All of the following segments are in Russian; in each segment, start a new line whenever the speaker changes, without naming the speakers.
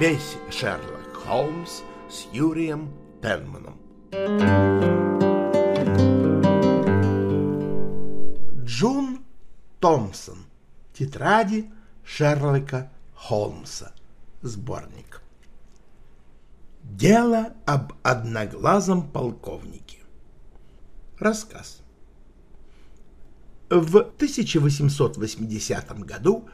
весь Шерлок Холмс с Юрием Пенманом. Джун Томпсон. Тетради Шерлока Холмса. Сборник. Дело об одноглазом полковнике. Рассказ. В 1880 году,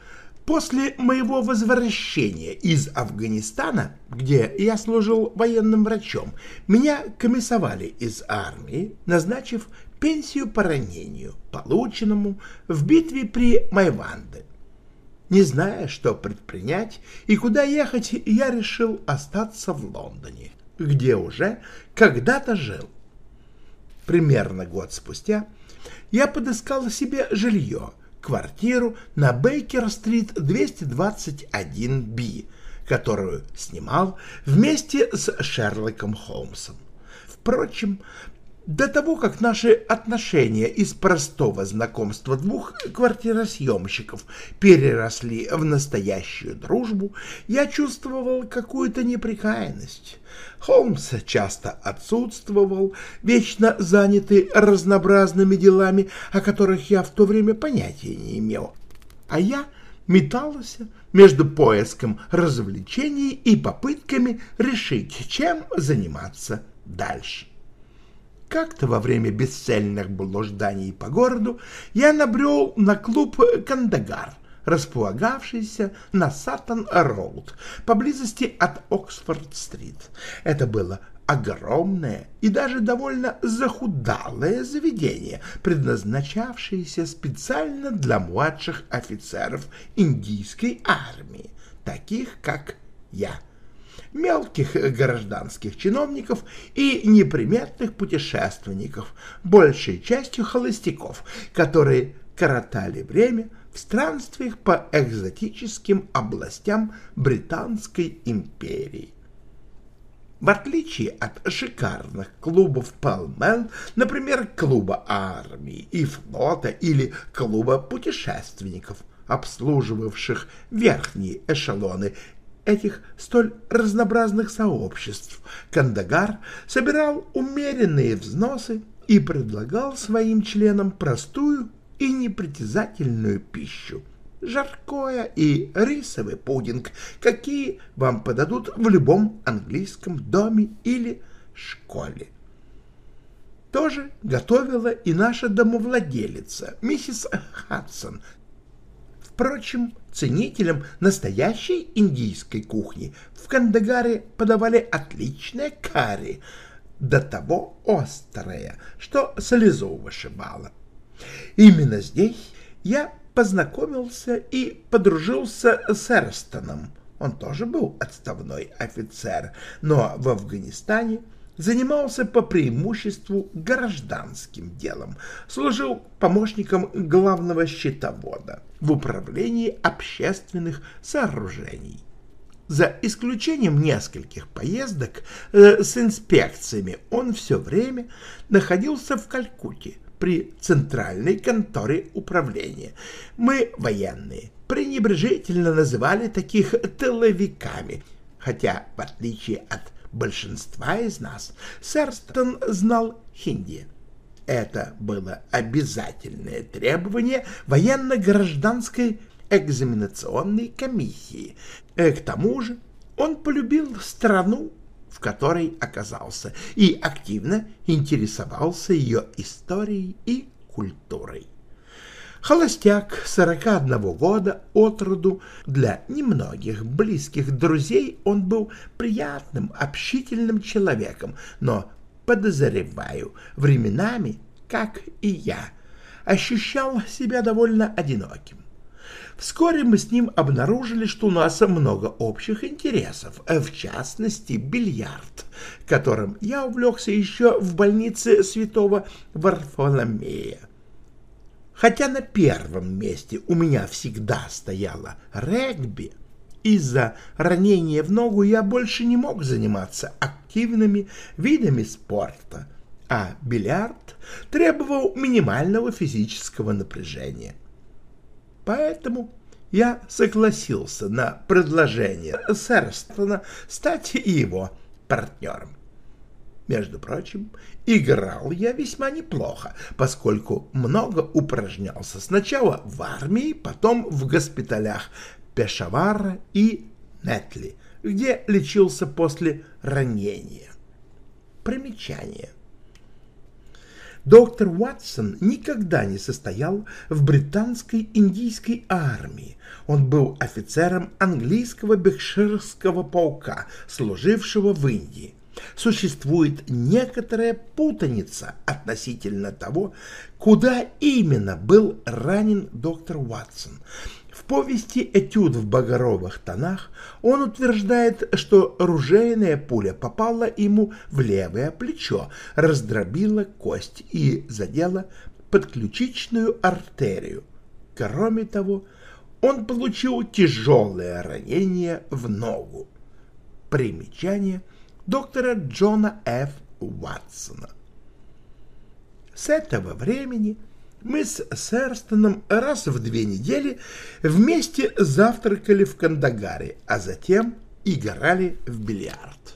после моего возвращения из Афганистана, где я служил военным врачом, меня комиссовали из армии, назначив пенсию по ранению, полученному в битве при Майванде. Не зная, что предпринять и куда ехать, я решил остаться в Лондоне, где уже когда-то жил. Примерно год спустя я подыскал себе жилье, квартиру на Бейкер-стрит 221-Б, которую снимал вместе с Шерлоком Холмсом. Впрочем, до того, как наши отношения из простого знакомства двух квартиросъемщиков переросли в настоящую дружбу, я чувствовал какую-то неприкаянность. Холмс часто отсутствовал, вечно занятый разнообразными делами, о которых я в то время понятия не имел, а я метался между поиском развлечений и попытками решить, чем заниматься дальше. Как-то во время бесцельных блужданий по городу я набрел на клуб «Кандагар», располагавшийся на Саттон-Роуд, поблизости от Оксфорд-стрит. Это было огромное и даже довольно захудалое заведение, предназначавшееся специально для младших офицеров индийской армии, таких как я мелких гражданских чиновников и неприметных путешественников, большей частью холостяков, которые коротали время в странствиях по экзотическим областям Британской империи. В отличие от шикарных клубов Палмел, например, клуба армии и флота или клуба путешественников, обслуживавших верхние эшелоны этих столь разнообразных сообществ Кандагар собирал умеренные взносы и предлагал своим членам простую и непритязательную пищу – жаркое и рисовый пудинг, какие вам подадут в любом английском доме или школе. Тоже готовила и наша домовладелица, миссис Хадсон, Впрочем, ценителям настоящей индийской кухни в Кандагаре подавали отличное карри, до того острое, что слезу вышибало. Именно здесь я познакомился и подружился с Эрстоном. Он тоже был отставной офицер, но в Афганистане – занимался по преимуществу гражданским делом, служил помощником главного счетовода в управлении общественных сооружений. За исключением нескольких поездок э, с инспекциями он все время находился в Калькутте при центральной конторе управления. Мы, военные, пренебрежительно называли таких тыловиками, хотя, в отличие от большинства из нас Сэрстон знал хинди. Это было обязательное требование военно-гражданской экзаменационной комиссии. Э, к тому же он полюбил страну, в которой оказался, и активно интересовался ее историей и культурой. Холостяк 41 года от роду, для немногих близких друзей он был приятным, общительным человеком, но, подозреваю, временами, как и я, ощущал себя довольно одиноким. Вскоре мы с ним обнаружили, что у нас много общих интересов, в частности, бильярд, которым я увлекся еще в больнице святого Варфоломея. Хотя на первом месте у меня всегда стояло регби, из-за ранения в ногу я больше не мог заниматься активными видами спорта, а бильярд требовал минимального физического напряжения. Поэтому я согласился на предложение Сэрстона стать его партнером. Между прочим, играл я весьма неплохо, поскольку много упражнялся сначала в армии, потом в госпиталях Пешавара и Нетли, где лечился после ранения. Примечание. Доктор Уатсон никогда не состоял в британской индийской армии. Он был офицером английского бекширского полка, служившего в Индии. Существует некоторая путаница относительно того, куда именно был ранен доктор Уатсон повести «Этюд в багровых тонах» он утверждает, что ружейная пуля попала ему в левое плечо, раздробила кость и задела подключичную артерию. Кроме того, он получил тяжелое ранение в ногу. Примечание доктора Джона Ф. Уатсона. С этого времени мы с Сэрстоном раз в две недели вместе завтракали в Кандагаре, а затем играли в бильярд.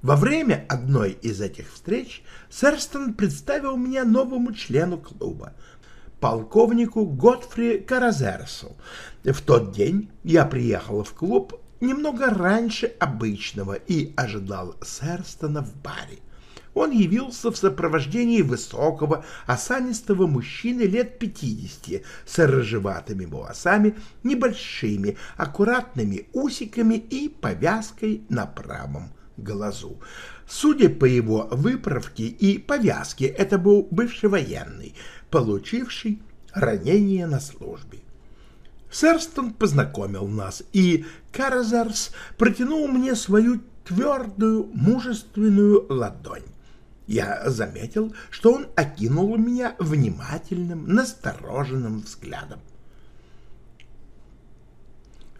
Во время одной из этих встреч Сэрстон представил меня новому члену клуба, полковнику Готфри Каразерсу. В тот день я приехал в клуб немного раньше обычного и ожидал Сэрстона в баре он явился в сопровождении высокого, осанистого мужчины лет пятидесяти с рыжеватыми волосами, небольшими, аккуратными усиками и повязкой на правом глазу. Судя по его выправке и повязке, это был бывший военный, получивший ранение на службе. Сэрстон познакомил нас, и Каразарс протянул мне свою твердую, мужественную ладонь. Я заметил, что он окинул меня внимательным, настороженным взглядом.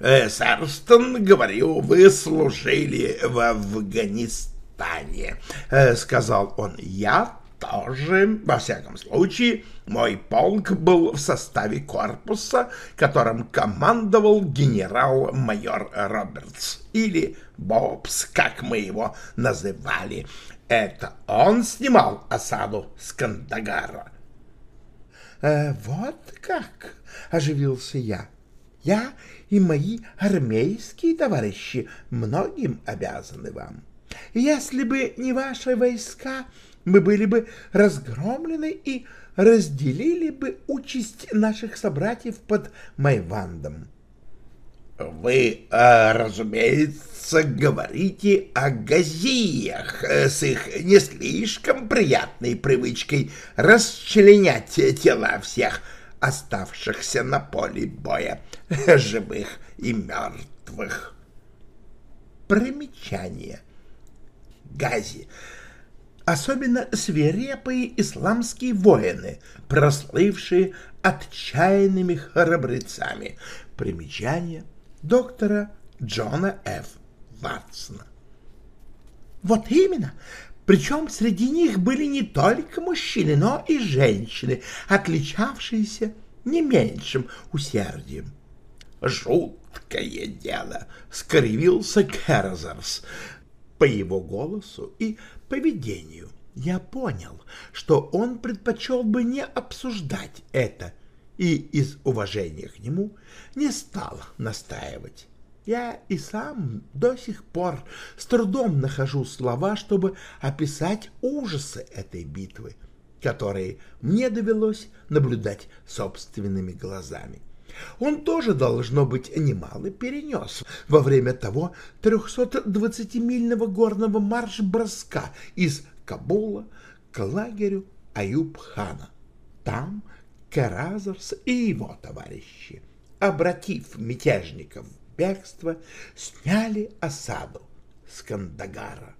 «Э, «Сарстон, говорю, вы служили в Афганистане», э, — сказал он. «Я тоже, во всяком случае, мой полк был в составе корпуса, которым командовал генерал-майор Робертс, или Бобс, как мы его называли. Это он снимал осаду с Кандагара. «Э, «Вот как!» — оживился я. «Я и мои армейские товарищи многим обязаны вам. Если бы не ваши войска, мы были бы разгромлены и разделили бы участь наших собратьев под Майвандом. Вы, э, разумеется, говорите о газиях э, с их не слишком приятной привычкой расчленять тела всех оставшихся на поле боя, живых и мертвых. Примечание. Гази особенно свирепые исламские воины, прослывшие отчаянными храбрецами. Примечание доктора Джона Ф. Ватсона. Вот именно. Причем среди них были не только мужчины, но и женщины, отличавшиеся не меньшим усердием. «Жуткое дело!» — скривился Керзерс. По его голосу и поведению я понял, что он предпочел бы не обсуждать это и из уважения к нему не стал настаивать. Я и сам до сих пор с трудом нахожу слова, чтобы описать ужасы этой битвы, которые мне довелось наблюдать собственными глазами. Он тоже, должно быть, немало перенес во время того 320-мильного горного марш-броска из Кабула к лагерю Аюб-хана. Там Каразарс и его товарищи, обратив мятежников в бегство, сняли осаду с Кандагара.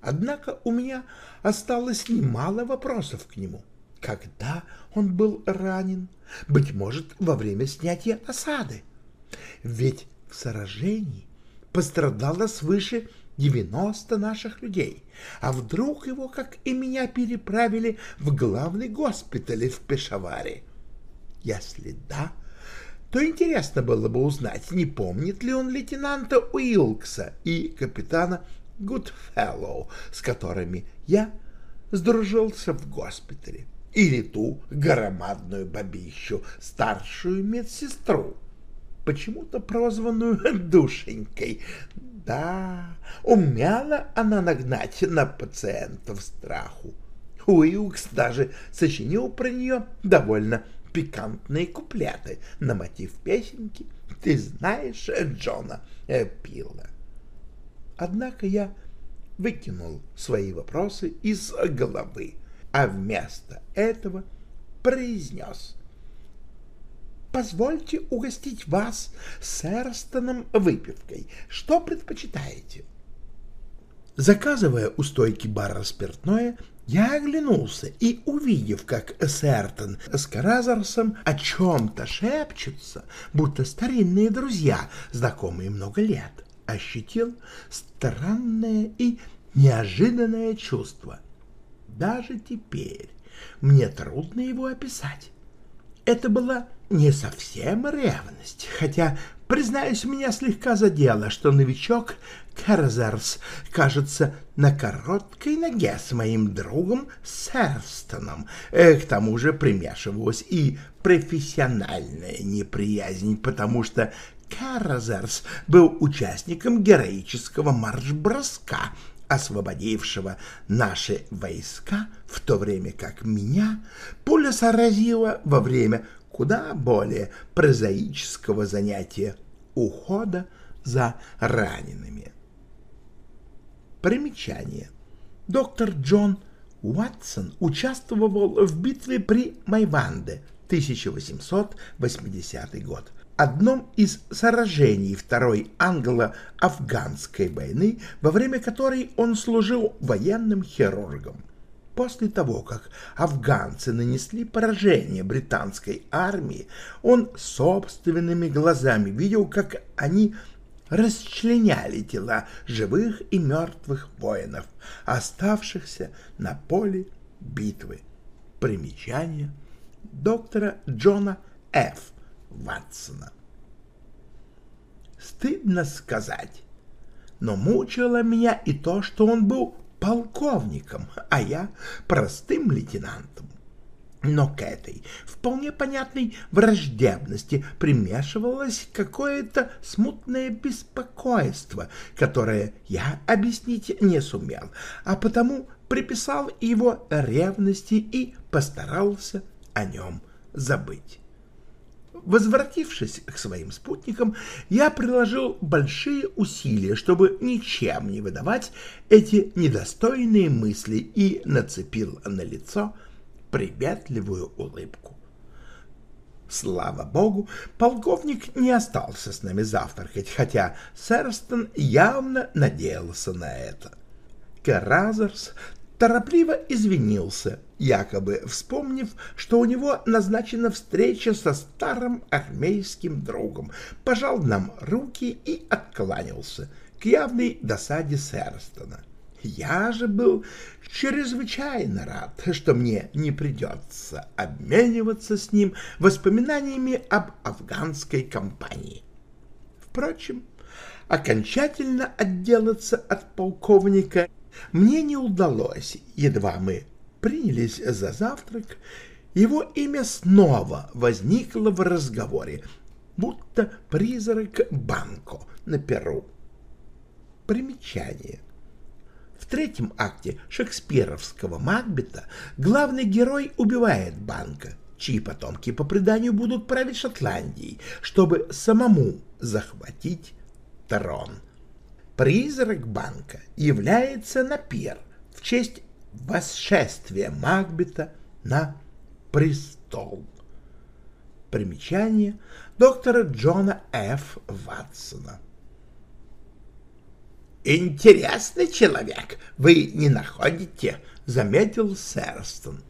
Однако у меня осталось немало вопросов к нему. Когда он был ранен? Быть может, во время снятия осады. Ведь в сражении пострадало свыше 90 наших людей. А вдруг его, как и меня, переправили в главный госпиталь в Пешаваре? Если да, то интересно было бы узнать, не помнит ли он лейтенанта Уилкса и капитана Гудфеллоу, с которыми я сдружился в госпитале, или ту громадную бабищу, старшую медсестру, почему-то прозванную душенькой. Да, умела она нагнать на пациентов страху. Уилкс даже сочинил про нее довольно пикантные куплеты на мотив песенки «Ты знаешь Джона Пилла». Однако я выкинул свои вопросы из головы, а вместо этого произнес «Позвольте угостить вас с Эрстоном выпивкой. Что предпочитаете?» Заказывая у стойки бара спиртное, я оглянулся и, увидев, как Сертон с Каразарсом о чем-то шепчутся, будто старинные друзья, знакомые много лет, ощутил странное и неожиданное чувство. Даже теперь мне трудно его описать. Это была не совсем ревность, хотя, признаюсь, меня слегка задело, что новичок Керзерс, кажется, на короткой ноге с моим другом Серстоном. Э, к тому же примешивалась и профессиональная неприязнь, потому что Керзерс был участником героического марш-броска, освободившего наши войска, в то время как меня пуля сразила во время куда более прозаического занятия ухода за ранеными. Примечание. Доктор Джон Уатсон участвовал в битве при Майванде 1880 год, одном из сражений Второй англо-афганской войны, во время которой он служил военным хирургом. После того, как афганцы нанесли поражение британской армии, он собственными глазами видел, как они расчленяли тела живых и мертвых воинов, оставшихся на поле битвы. Примечание доктора Джона Ф. Ватсона. Стыдно сказать, но мучило меня и то, что он был полковником, а я простым лейтенантом. Но к этой вполне понятной враждебности примешивалось какое-то смутное беспокойство, которое я объяснить не сумел, а потому приписал его ревности и постарался о нем забыть. Возвратившись к своим спутникам, я приложил большие усилия, чтобы ничем не выдавать эти недостойные мысли и нацепил на лицо приветливую улыбку. Слава богу, полковник не остался с нами завтракать, хотя Сэрстон явно надеялся на это. Керазерс торопливо извинился, якобы вспомнив, что у него назначена встреча со старым армейским другом, пожал нам руки и откланялся к явной досаде Сэрстона. Я же был чрезвычайно рад, что мне не придется обмениваться с ним воспоминаниями об афганской кампании. Впрочем, окончательно отделаться от полковника мне не удалось, едва мы принялись за завтрак, его имя снова возникло в разговоре, будто призрак Банко на Перу. Примечание. В третьем акте шекспировского Макбета главный герой убивает Банка, чьи потомки по преданию будут править Шотландией, чтобы самому захватить трон. Призрак Банка является на пир в честь восшествия Макбета на престол. Примечание доктора Джона Ф. Ватсона. «Интересный человек, вы не находите?» — заметил Сэрстон.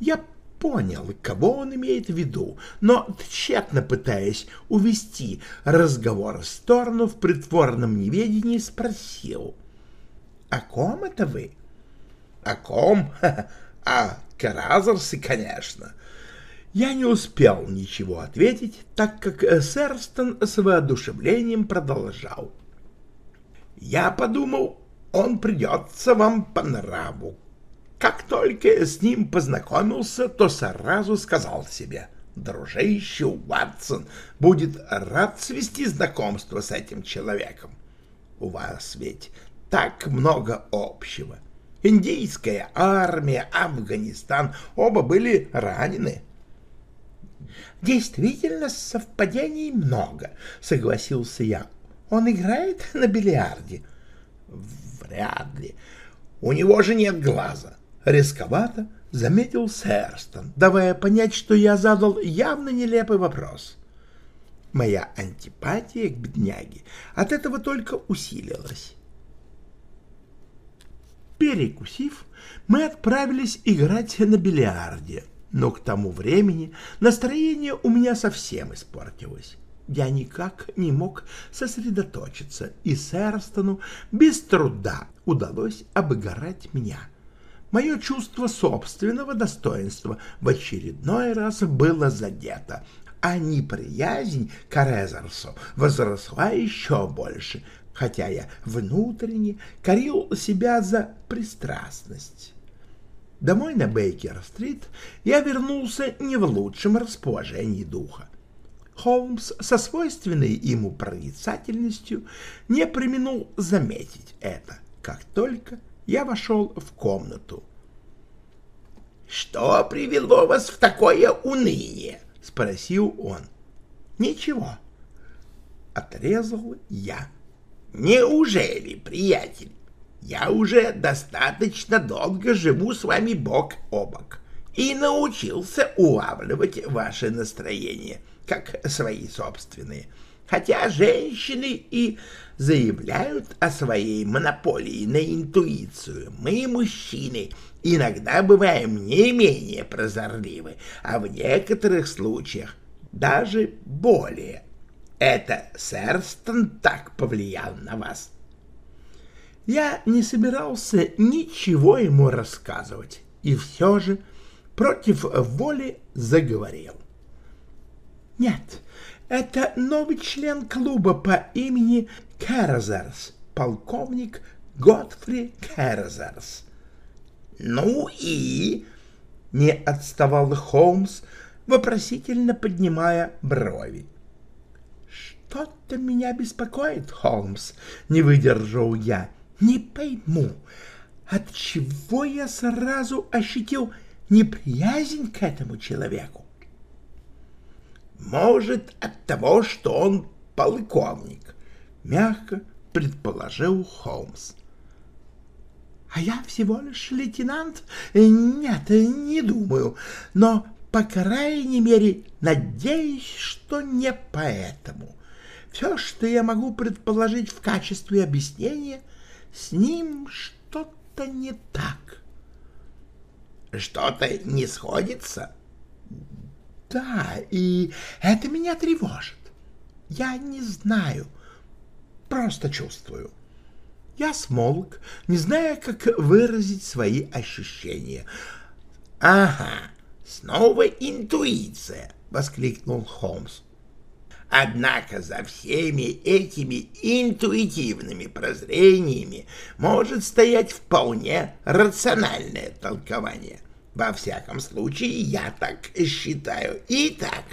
Я понял, кого он имеет в виду, но, тщетно пытаясь увести разговор в сторону в притворном неведении, спросил. «О ком это вы?» «О ком? О Каразерсе, конечно. Я не успел ничего ответить, так как Сэрстон с воодушевлением продолжал. «Я подумал, он придется вам по нраву. Как только с ним познакомился, то сразу сказал себе, дружище Уатсон будет рад свести знакомство с этим человеком. У вас ведь так много общего. Индийская армия, Афганистан, оба были ранены. Действительно, совпадений много, согласился я. Он играет на бильярде? Вряд ли. У него же нет глаза. Рисковато заметил Сэрстон, давая понять, что я задал явно нелепый вопрос. Моя антипатия к бедняге от этого только усилилась. Перекусив, мы отправились играть на бильярде, но к тому времени настроение у меня совсем испортилось. Я никак не мог сосредоточиться, и Сэрстону без труда удалось обыграть меня. Мое чувство собственного достоинства в очередной раз было задето, а неприязнь к Резерсу возросла еще больше, хотя я внутренне корил себя за пристрастность. Домой на Бейкер-стрит я вернулся не в лучшем расположении духа. Холмс со свойственной ему проницательностью не применул заметить это, как только я вошел в комнату. «Что привело вас в такое уныние?» — спросил он. «Ничего», — отрезал я. Неужели, приятель? Я уже достаточно долго живу с вами бок о бок и научился улавливать ваше настроение, как свои собственные. Хотя женщины и заявляют о своей монополии на интуицию, мы, мужчины, иногда бываем не менее прозорливы, а в некоторых случаях даже более это Сэрстон так повлиял на вас. Я не собирался ничего ему рассказывать, и все же против воли заговорил. Нет, это новый член клуба по имени Кэрзерс, полковник Готфри Кэрзерс. Ну и... Не отставал Холмс, вопросительно поднимая брови. «Что-то меня беспокоит, Холмс», — не выдержал я. «Не пойму, отчего я сразу ощутил неприязнь к этому человеку?» «Может, от того, что он полковник», — мягко предположил Холмс. «А я всего лишь лейтенант? Нет, не думаю, но, по крайней мере, надеюсь, что не поэтому». Все, что я могу предположить в качестве объяснения, с ним что-то не так. Что-то не сходится? Да, и это меня тревожит. Я не знаю, просто чувствую. Я смолк, не зная, как выразить свои ощущения. «Ага, снова интуиция!» — воскликнул Холмс. Однако за всеми этими интуитивными прозрениями может стоять вполне рациональное толкование. Во всяком случае, я так считаю. Итак,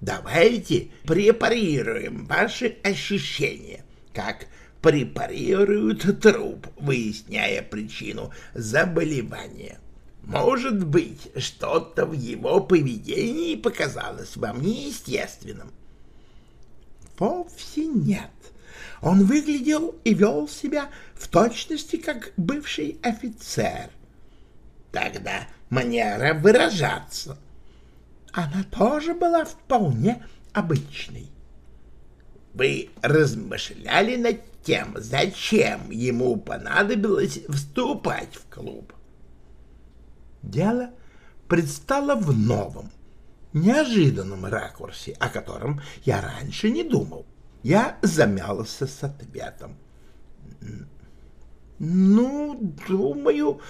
давайте препарируем ваши ощущения, как препарируют труп, выясняя причину заболевания. Может быть, что-то в его поведении показалось вам неестественным. Вовсе нет. Он выглядел и вел себя в точности как бывший офицер. Тогда манера выражаться. Она тоже была вполне обычной. Вы размышляли над тем, зачем ему понадобилось вступать в клуб? Дело предстало в новом, неожиданном ракурсе, о котором я раньше не думал. Я замялся с ответом. «Ну, думаю,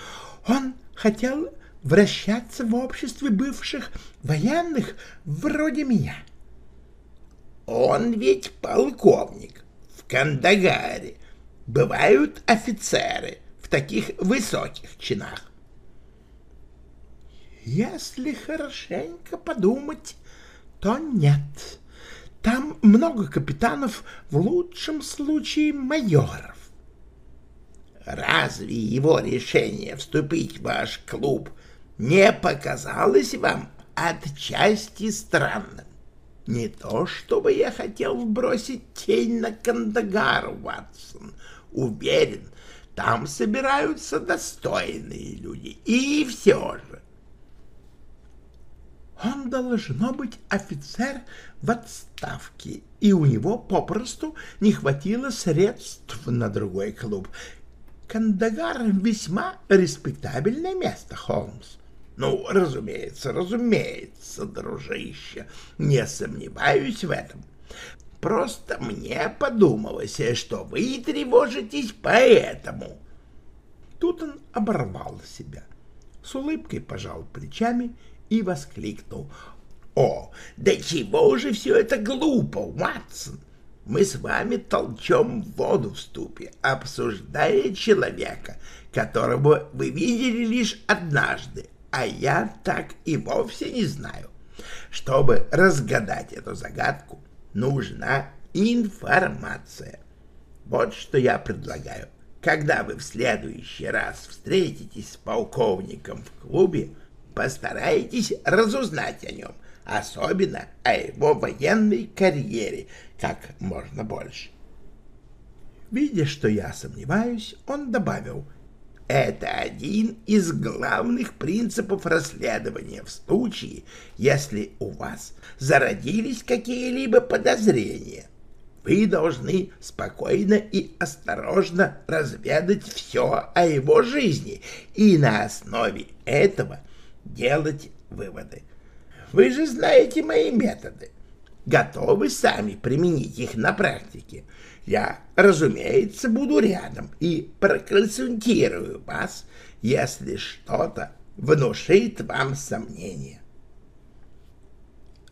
он хотел вращаться в обществе бывших военных вроде меня. Он ведь полковник в Кандагаре. Бывают офицеры в таких высоких чинах. Если хорошенько подумать, то нет. Там много капитанов, в лучшем случае майоров. Разве его решение вступить в ваш клуб не показалось вам отчасти странным? Не то, чтобы я хотел бросить тень на Кандагар, Ватсон. Уверен, там собираются достойные люди. И все же. Он должно быть офицер в отставке, и у него попросту не хватило средств на другой клуб. Кандагар весьма респектабельное место, Холмс. Ну, разумеется, разумеется, дружище, не сомневаюсь в этом. Просто мне подумалось, что вы тревожитесь поэтому. Тут он оборвал себя, с улыбкой пожал плечами и воскликнул. «О, да чего же все это глупо, Ватсон! Мы с вами толчем воду в ступе, обсуждая человека, которого вы видели лишь однажды, а я так и вовсе не знаю. Чтобы разгадать эту загадку, нужна информация. Вот что я предлагаю. Когда вы в следующий раз встретитесь с полковником в клубе, постарайтесь разузнать о нем, особенно о его военной карьере, как можно больше. Видя, что я сомневаюсь, он добавил — это один из главных принципов расследования в случае, если у вас зародились какие-либо подозрения. Вы должны спокойно и осторожно разведать все о его жизни и на основе этого делать выводы. Вы же знаете мои методы. Готовы сами применить их на практике – я, разумеется, буду рядом и проконсультирую вас, если что-то внушит вам сомнения.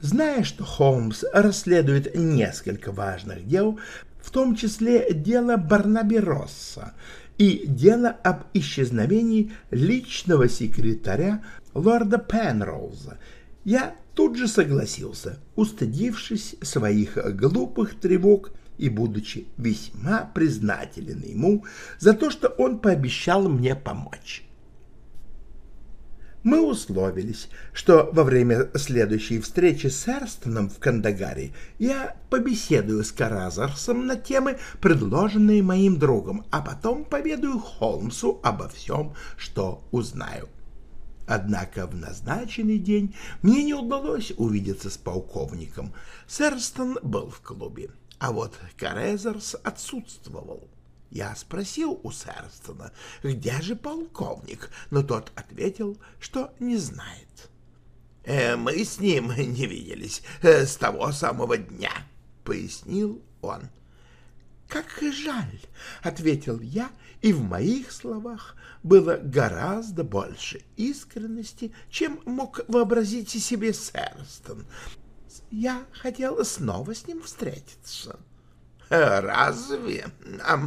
Зная, что Холмс расследует несколько важных дел, в том числе дело Барнаби Росса и дело об исчезновении личного секретаря лорда Пенроуза, я тут же согласился, устыдившись своих глупых тревог и будучи весьма признателен ему за то, что он пообещал мне помочь. Мы условились, что во время следующей встречи с Эрстоном в Кандагаре я побеседую с Каразарсом на темы, предложенные моим другом, а потом поведаю Холмсу обо всем, что узнаю. Однако в назначенный день мне не удалось увидеться с полковником. Сэрстон был в клубе а вот Карезерс отсутствовал. Я спросил у Сэрстона, где же полковник, но тот ответил, что не знает. «Э, «Мы с ним не виделись э, с того самого дня», — пояснил он. «Как жаль», — ответил я, и в моих словах было гораздо больше искренности, чем мог вообразить себе Сэрстон я хотела снова с ним встретиться. «Разве? А,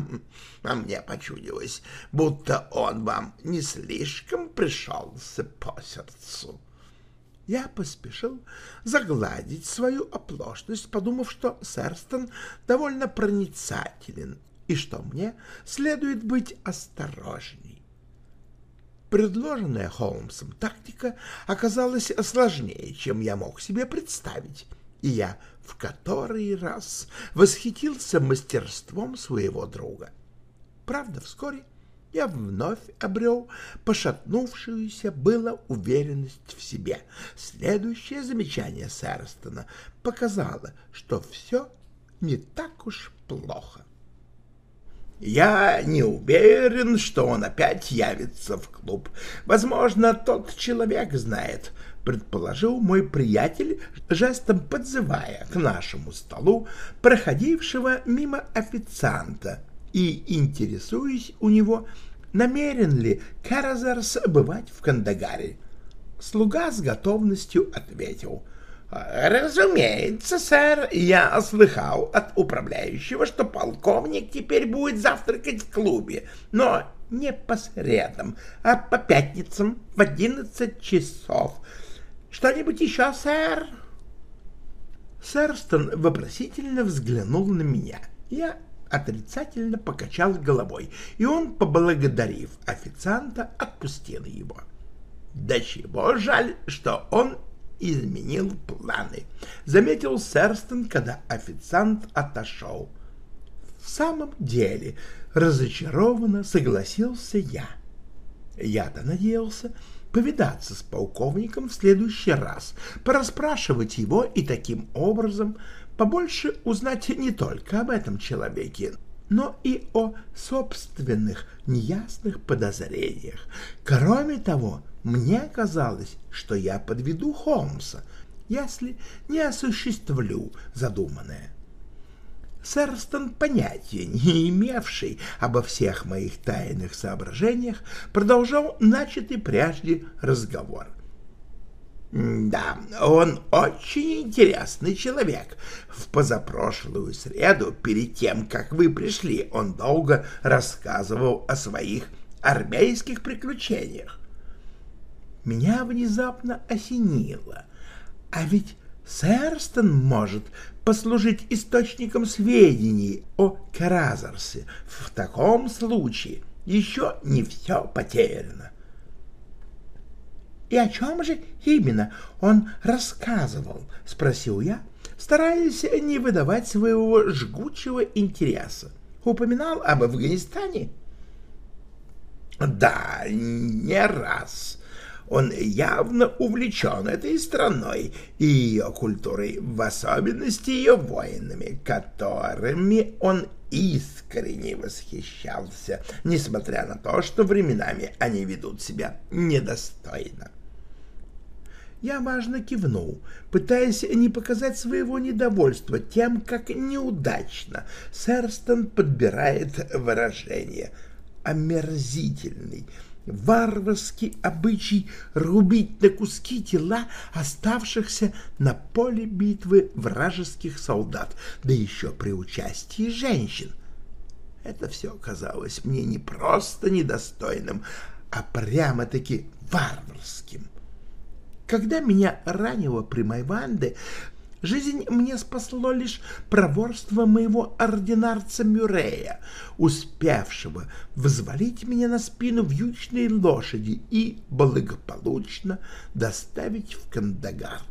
а мне почудилось, будто он вам не слишком пришелся по сердцу». Я поспешил загладить свою оплошность, подумав, что Сэрстон довольно проницателен и что мне следует быть осторожней. Предложенная Холмсом тактика оказалась сложнее, чем я мог себе представить, и я в который раз восхитился мастерством своего друга. Правда, вскоре я вновь обрел пошатнувшуюся было уверенность в себе. Следующее замечание Сэрстона показало, что все не так уж плохо. Я не уверен, что он опять явится в клуб. Возможно, тот человек знает, предположил мой приятель, жестом подзывая к нашему столу проходившего мимо официанта и интересуясь у него, намерен ли Каразарс бывать в Кандагаре. Слуга с готовностью ответил. «Разумеется, сэр, я слыхал от управляющего, что полковник теперь будет завтракать в клубе, но не по средам, а по пятницам в одиннадцать часов. Что-нибудь еще, сэр?» Сэрстон вопросительно взглянул на меня. Я отрицательно покачал головой, и он, поблагодарив официанта, отпустил его. Да чего жаль, что он изменил планы, заметил Сэрстон, когда официант отошел. В самом деле, разочарованно согласился я. Я-то надеялся повидаться с полковником в следующий раз, порасспрашивать его и таким образом побольше узнать не только об этом человеке, но и о собственных неясных подозрениях. Кроме того, мне казалось, что я подведу Холмса, если не осуществлю задуманное. Сэрстон, понятия не имевший обо всех моих тайных соображениях, продолжал начатый прежде разговор. «Да, он очень интересный человек. В позапрошлую среду, перед тем, как вы пришли, он долго рассказывал о своих армейских приключениях. Меня внезапно осенило. А ведь Сэрстон может послужить источником сведений о Каразарсе. В таком случае еще не все потеряно. «И о чем же именно он рассказывал?» — спросил я, стараясь не выдавать своего жгучего интереса. «Упоминал об Афганистане?» «Да, не раз», он явно увлечен этой страной и ее культурой, в особенности ее воинами, которыми он искренне восхищался, несмотря на то, что временами они ведут себя недостойно. Я важно кивнул, пытаясь не показать своего недовольства тем, как неудачно Сэрстон подбирает выражение «омерзительный», варварский обычай рубить на куски тела оставшихся на поле битвы вражеских солдат, да еще при участии женщин. Это все казалось мне не просто недостойным, а прямо-таки варварским. Когда меня ранило при Майванде, Жизнь мне спасло лишь проворство моего ординарца Мюрея, успевшего взвалить меня на спину вьючной лошади и благополучно доставить в Кандагар.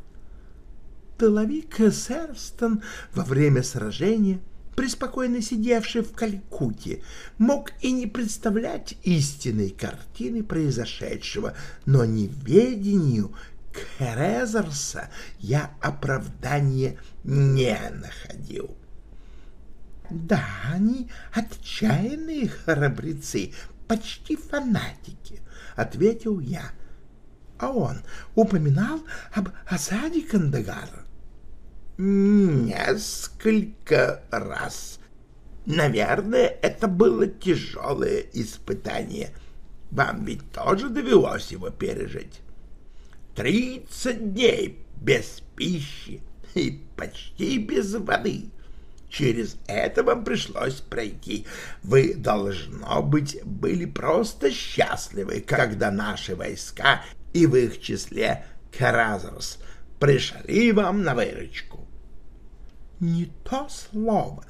Тыловик Сэрстон во время сражения, преспокойно сидевший в Калькутте, мог и не представлять истинной картины произошедшего, но неведению Крезерса я оправдания не находил. Да, они отчаянные храбрецы, почти фанатики, — ответил я. А он упоминал об осаде Кандагара? Несколько раз. Наверное, это было тяжелое испытание. Вам ведь тоже довелось его пережить? Тридцать дней без пищи и почти без воды. Через это вам пришлось пройти. Вы, должно быть, были просто счастливы, когда наши войска, и в их числе Каразерс, пришли вам на выручку. Не то слово.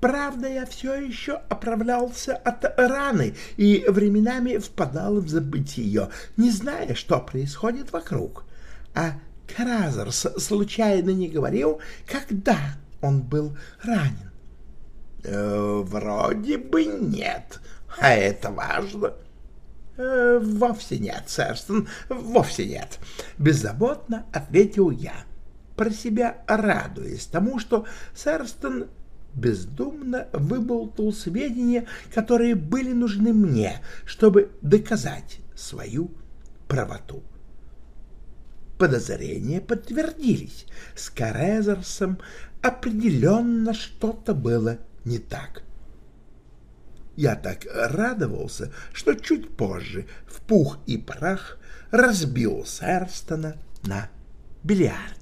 Правда, я все еще оправлялся от раны и временами впадал в забытие, не зная, что происходит вокруг. А Кразерс случайно не говорил, когда он был ранен? Э, вроде бы нет, а это важно. Э, вовсе нет, Сэрстон, вовсе нет, беззаботно ответил я, про себя радуясь тому, что Сэрстон бездумно выболтал сведения, которые были нужны мне, чтобы доказать свою правоту. Подозрения подтвердились. С Карезерсом определенно что-то было не так. Я так радовался, что чуть позже в пух и прах разбил Сэрстона на бильярде.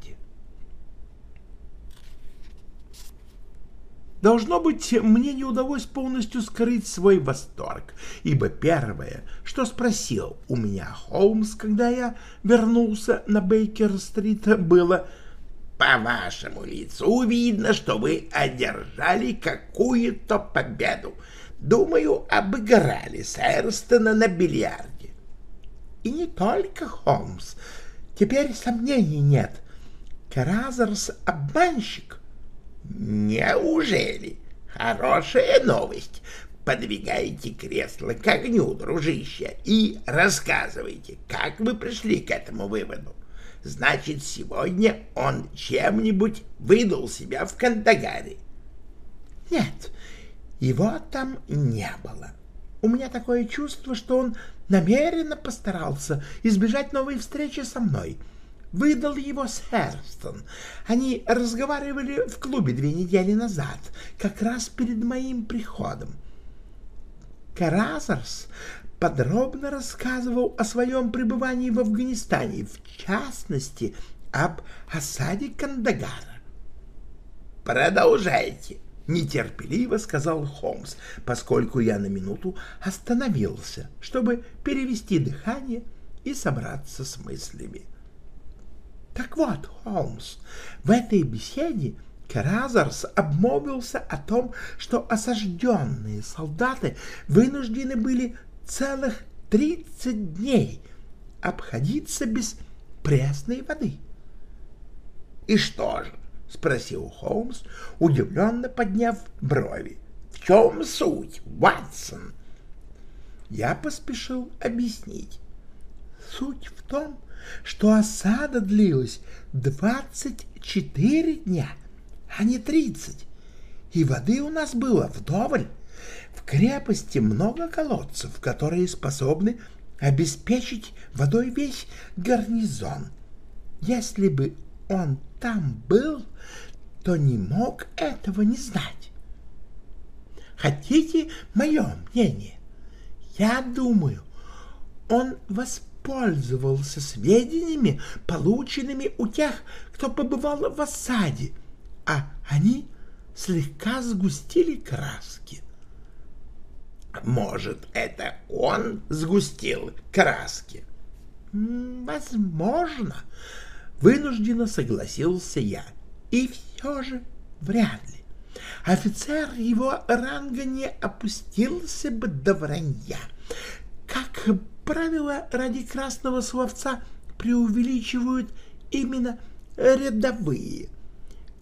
Должно быть, мне не удалось полностью скрыть свой восторг, ибо первое, что спросил у меня Холмс, когда я вернулся на Бейкер-стрит, было «По вашему лицу видно, что вы одержали какую-то победу. Думаю, обыграли Сэрстона на бильярде». И не только Холмс. Теперь сомнений нет. Каразерс — обманщик. Неужели? Хорошая новость. Подвигайте кресло к огню, дружище, и рассказывайте, как вы пришли к этому выводу. Значит, сегодня он чем-нибудь выдал себя в Кандагаре. Нет, его там не было. У меня такое чувство, что он намеренно постарался избежать новой встречи со мной. Выдал его Сэрстон. Они разговаривали в клубе две недели назад, как раз перед моим приходом. Каразерс подробно рассказывал о своем пребывании в Афганистане, в частности, об осаде Кандагара. «Продолжайте», — нетерпеливо сказал Холмс, поскольку я на минуту остановился, чтобы перевести дыхание и собраться с мыслями. Так вот, Холмс, в этой беседе Керазерс обмолвился о том, что осажденные солдаты вынуждены были целых тридцать дней обходиться без пресной воды. — И что же? — спросил Холмс, удивленно подняв брови. — В чем суть, Ватсон? Я поспешил объяснить. Суть в том, что осада длилась двадцать четыре дня, а не тридцать, и воды у нас было вдоволь. В крепости много колодцев, которые способны обеспечить водой весь гарнизон. Если бы он там был, то не мог этого не знать. Хотите мое мнение? Я думаю, он воспользовался сведениями, полученными у тех, кто побывал в осаде, а они слегка сгустили краски. Может, это он сгустил краски? Возможно, вынужденно согласился я. И все же вряд ли. Офицер его ранга не опустился бы до вранья. Как правило, ради красного словца преувеличивают именно рядовые.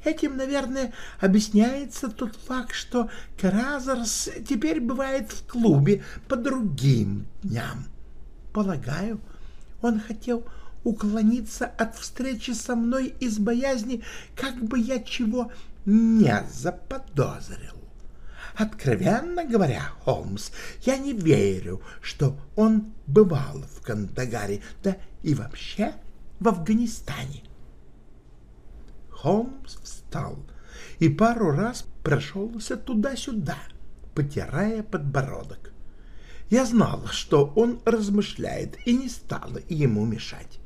Этим, наверное, объясняется тот факт, что Каразерс теперь бывает в клубе по другим дням. Полагаю, он хотел уклониться от встречи со мной из боязни, как бы я чего не заподозрил. Откровенно говоря, Холмс, я не верю, что он бывал в Кандагаре, да и вообще в Афганистане. Холмс встал и пару раз прошелся туда-сюда, потирая подбородок. Я знал, что он размышляет, и не стала ему мешать.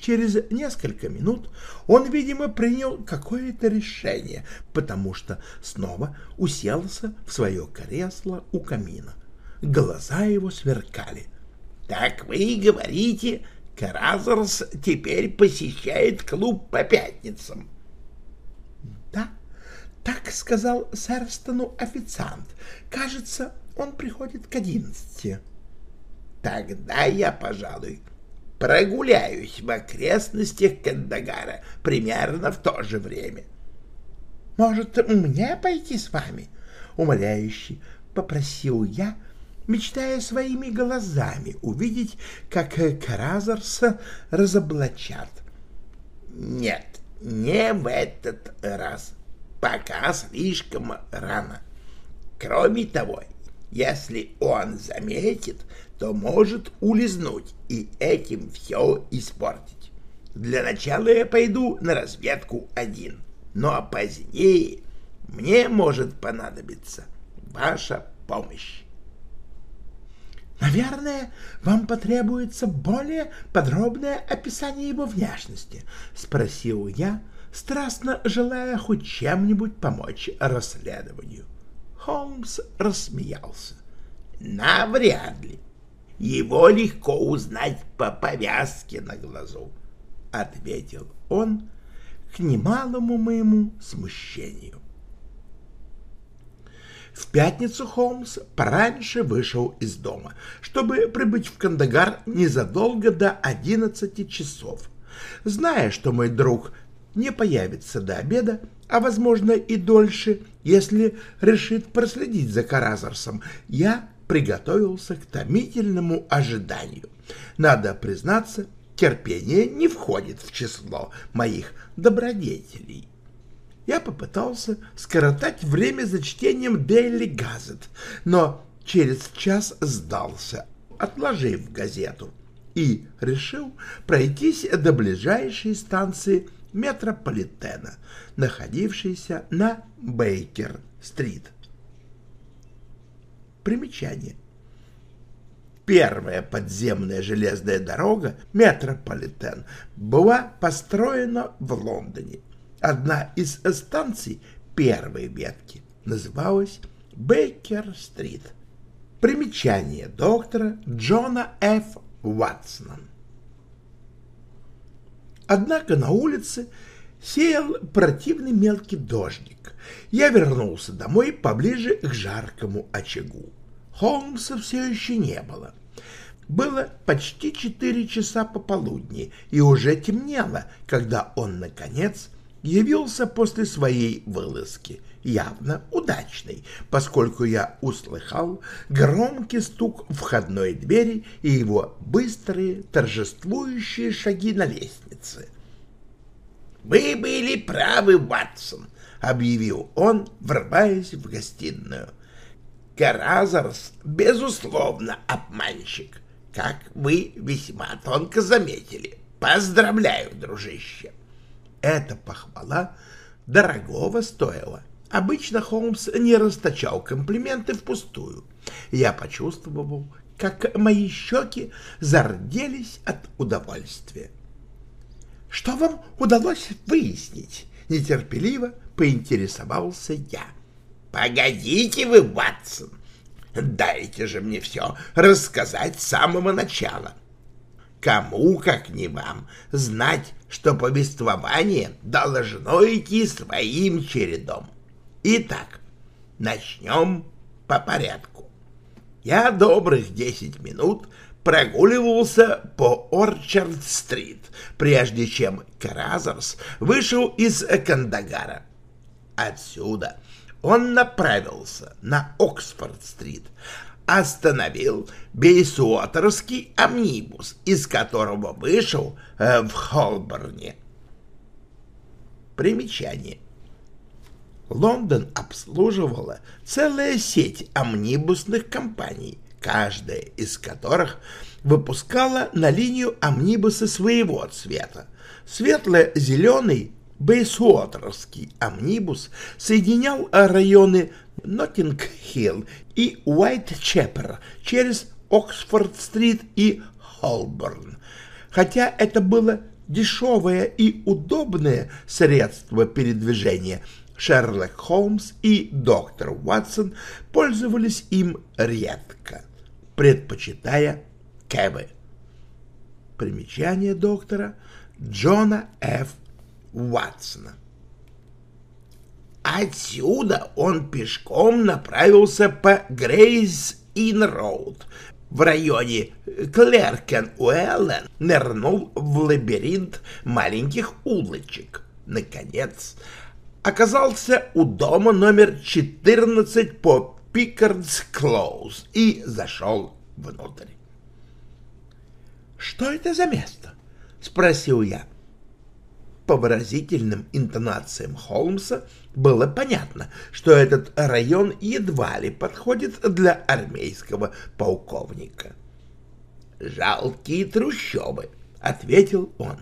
Через несколько минут он, видимо, принял какое-то решение, потому что снова уселся в свое кресло у камина. Глаза его сверкали. — Так вы говорите, Каразерс теперь посещает клуб по пятницам. — Да, так сказал Сэрстону официант. Кажется, он приходит к одиннадцати. — Тогда я, пожалуй, прогуляюсь в окрестностях Кандагара примерно в то же время. — Может, мне пойти с вами? — умоляюще попросил я, мечтая своими глазами увидеть, как Каразерса разоблачат. — Нет, не в этот раз. Пока слишком рано. Кроме того, если он заметит, то может улизнуть и этим все испортить. Для начала я пойду на разведку один, но позднее мне может понадобиться ваша помощь. «Наверное, вам потребуется более подробное описание его внешности», — спросил я, страстно желая хоть чем-нибудь помочь расследованию. Холмс рассмеялся. «Навряд ли. Его легко узнать по повязке на глазу», — ответил он к немалому моему смущению. В пятницу Холмс пораньше вышел из дома, чтобы прибыть в Кандагар незадолго до одиннадцати часов. Зная, что мой друг не появится до обеда, а, возможно, и дольше, если решит проследить за Каразарсом, я приготовился к томительному ожиданию. Надо признаться, терпение не входит в число моих добродетелей я попытался скоротать время за чтением Daily Gazette, но через час сдался, отложив газету, и решил пройтись до ближайшей станции метрополитена, находившейся на Бейкер-стрит. Примечание. Первая подземная железная дорога, метрополитен, была построена в Лондоне Одна из станций первой ветки называлась Бейкер-стрит. Примечание доктора Джона Ф. Уатсона. Однако на улице сеял противный мелкий дождик. Я вернулся домой поближе к жаркому очагу. Холмса все еще не было. Было почти четыре часа пополудни, и уже темнело, когда он, наконец, явился после своей вылазки, явно удачной, поскольку я услыхал громкий стук входной двери и его быстрые торжествующие шаги на лестнице. «Вы были правы, Ватсон», — объявил он, врываясь в гостиную. «Каразарс, безусловно, обманщик, как вы весьма тонко заметили. Поздравляю, дружище!» Эта похвала дорогого стоила. Обычно Холмс не расточал комплименты впустую. Я почувствовал, как мои щеки зарделись от удовольствия. — Что вам удалось выяснить? — нетерпеливо поинтересовался я. — Погодите вы, Ватсон, дайте же мне все рассказать с самого начала. — Кому, как не вам, знать, что повествование должно идти своим чередом. Итак, начнем по порядку. Я добрых десять минут прогуливался по Орчард-стрит, прежде чем Каразерс вышел из Кандагара. Отсюда он направился на Оксфорд-стрит, остановил бейсуотерский амнибус, из которого вышел э, в Холборне. Примечание. Лондон обслуживала целая сеть амнибусных компаний, каждая из которых выпускала на линию амнибусы своего цвета. Светло-зеленый Бейсуотерский амнибус соединял районы Ноттинг-Хилл и Уайт-Чеппер через Оксфорд-стрит и Холборн. Хотя это было дешевое и удобное средство передвижения, Шерлок Холмс и доктор Уатсон пользовались им редко, предпочитая кэбы. Примечание доктора Джона Ф. Уатсона. Отсюда он пешком направился по Грейс-Инн-Роуд в районе Клеркенуэлл, нырнул в лабиринт маленьких улочек. Наконец, оказался у дома номер 14 по Пикардс-Клоуз и зашел внутрь. «Что это за место?» — спросил я. По выразительным интонациям Холмса было понятно, что этот район едва ли подходит для армейского полковника. «Жалкие трущобы», — ответил он.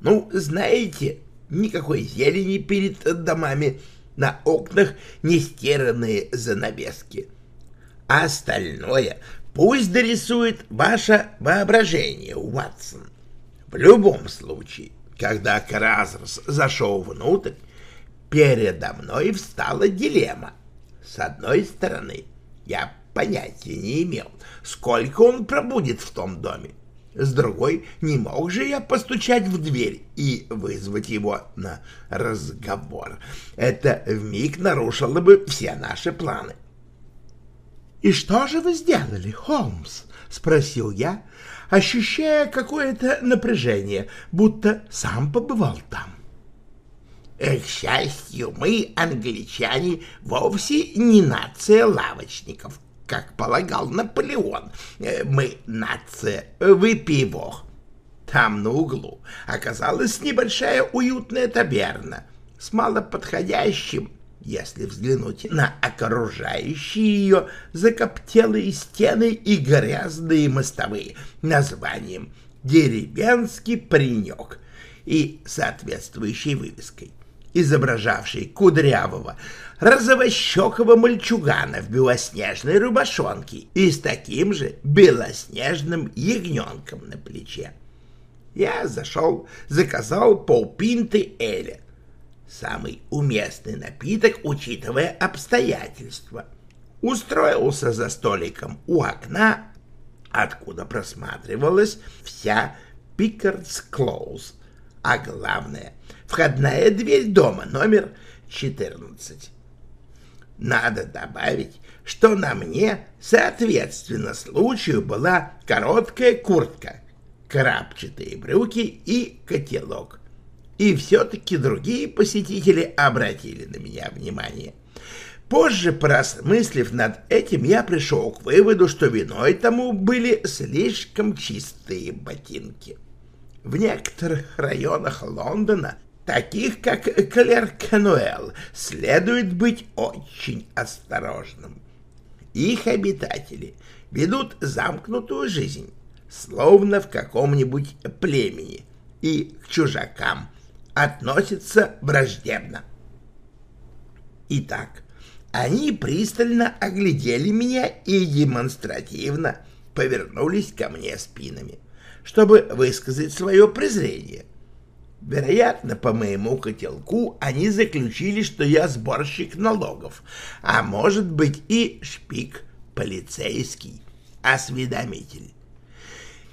«Ну, знаете, никакой зелени перед домами, на окнах нестиранные занавески. А остальное пусть дорисует ваше воображение, Уатсон. В любом случае, когда Кразерс зашел внутрь, передо мной встала дилемма. С одной стороны, я понятия не имел, сколько он пробудет в том доме. С другой, не мог же я постучать в дверь и вызвать его на разговор. Это вмиг нарушило бы все наши планы. — И что же вы сделали, Холмс? — спросил я, ощущая какое-то напряжение, будто сам побывал там. К счастью, мы, англичане, вовсе не нация лавочников, как полагал Наполеон. Э, мы нация выпивох. Там на углу оказалась небольшая уютная таверна с малоподходящим, если взглянуть на окружающие ее закоптелые стены и грязные мостовые, названием «Деревенский паренек» и соответствующей вывеской изображавший кудрявого, розовощекого мальчугана в белоснежной рубашонке и с таким же белоснежным ягненком на плече. Я зашел, заказал полпинты эля. Самый уместный напиток, учитывая обстоятельства. Устроился за столиком у окна, откуда просматривалась вся Пикардс Клоуз, а главное — входная дверь дома номер 14. Надо добавить, что на мне, соответственно случаю, была короткая куртка, крапчатые брюки и котелок. И все-таки другие посетители обратили на меня внимание. Позже, порасмыслив над этим, я пришел к выводу, что виной тому были слишком чистые ботинки. В некоторых районах Лондона, таких как Клеркануэлл, следует быть очень осторожным. Их обитатели ведут замкнутую жизнь, словно в каком-нибудь племени, и к чужакам относятся враждебно. Итак, они пристально оглядели меня и демонстративно повернулись ко мне спинами чтобы высказать свое презрение. Вероятно, по моему котелку они заключили, что я сборщик налогов, а может быть и шпик полицейский, осведомитель.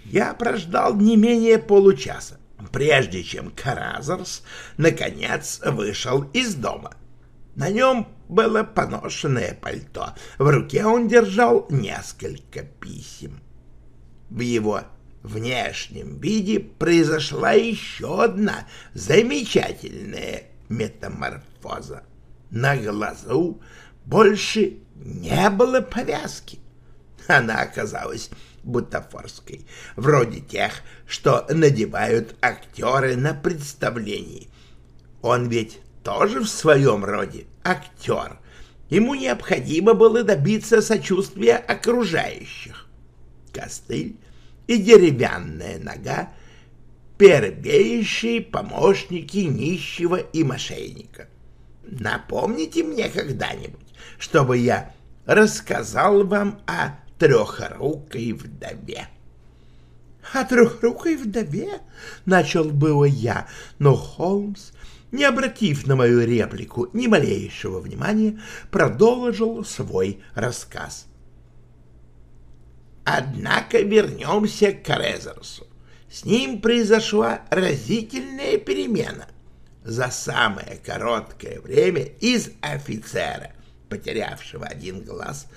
Я прождал не менее получаса, прежде чем Каразерс наконец вышел из дома. На нем было поношенное пальто, в руке он держал несколько писем. В его внешнем виде произошла еще одна замечательная метаморфоза. На глазу больше не было повязки. Она оказалась бутафорской, вроде тех, что надевают актеры на представлении. Он ведь тоже в своем роде актер. Ему необходимо было добиться сочувствия окружающих. Костыль и деревянная нога, первейшие помощники нищего и мошенника. Напомните мне когда-нибудь, чтобы я рассказал вам о трехрукой вдове. — О трехрукой вдове? — начал было я, но Холмс, не обратив на мою реплику ни малейшего внимания, продолжил свой рассказ. Однако вернемся к Резерсу. С ним произошла разительная перемена. За самое короткое время из офицера, потерявшего один глаз,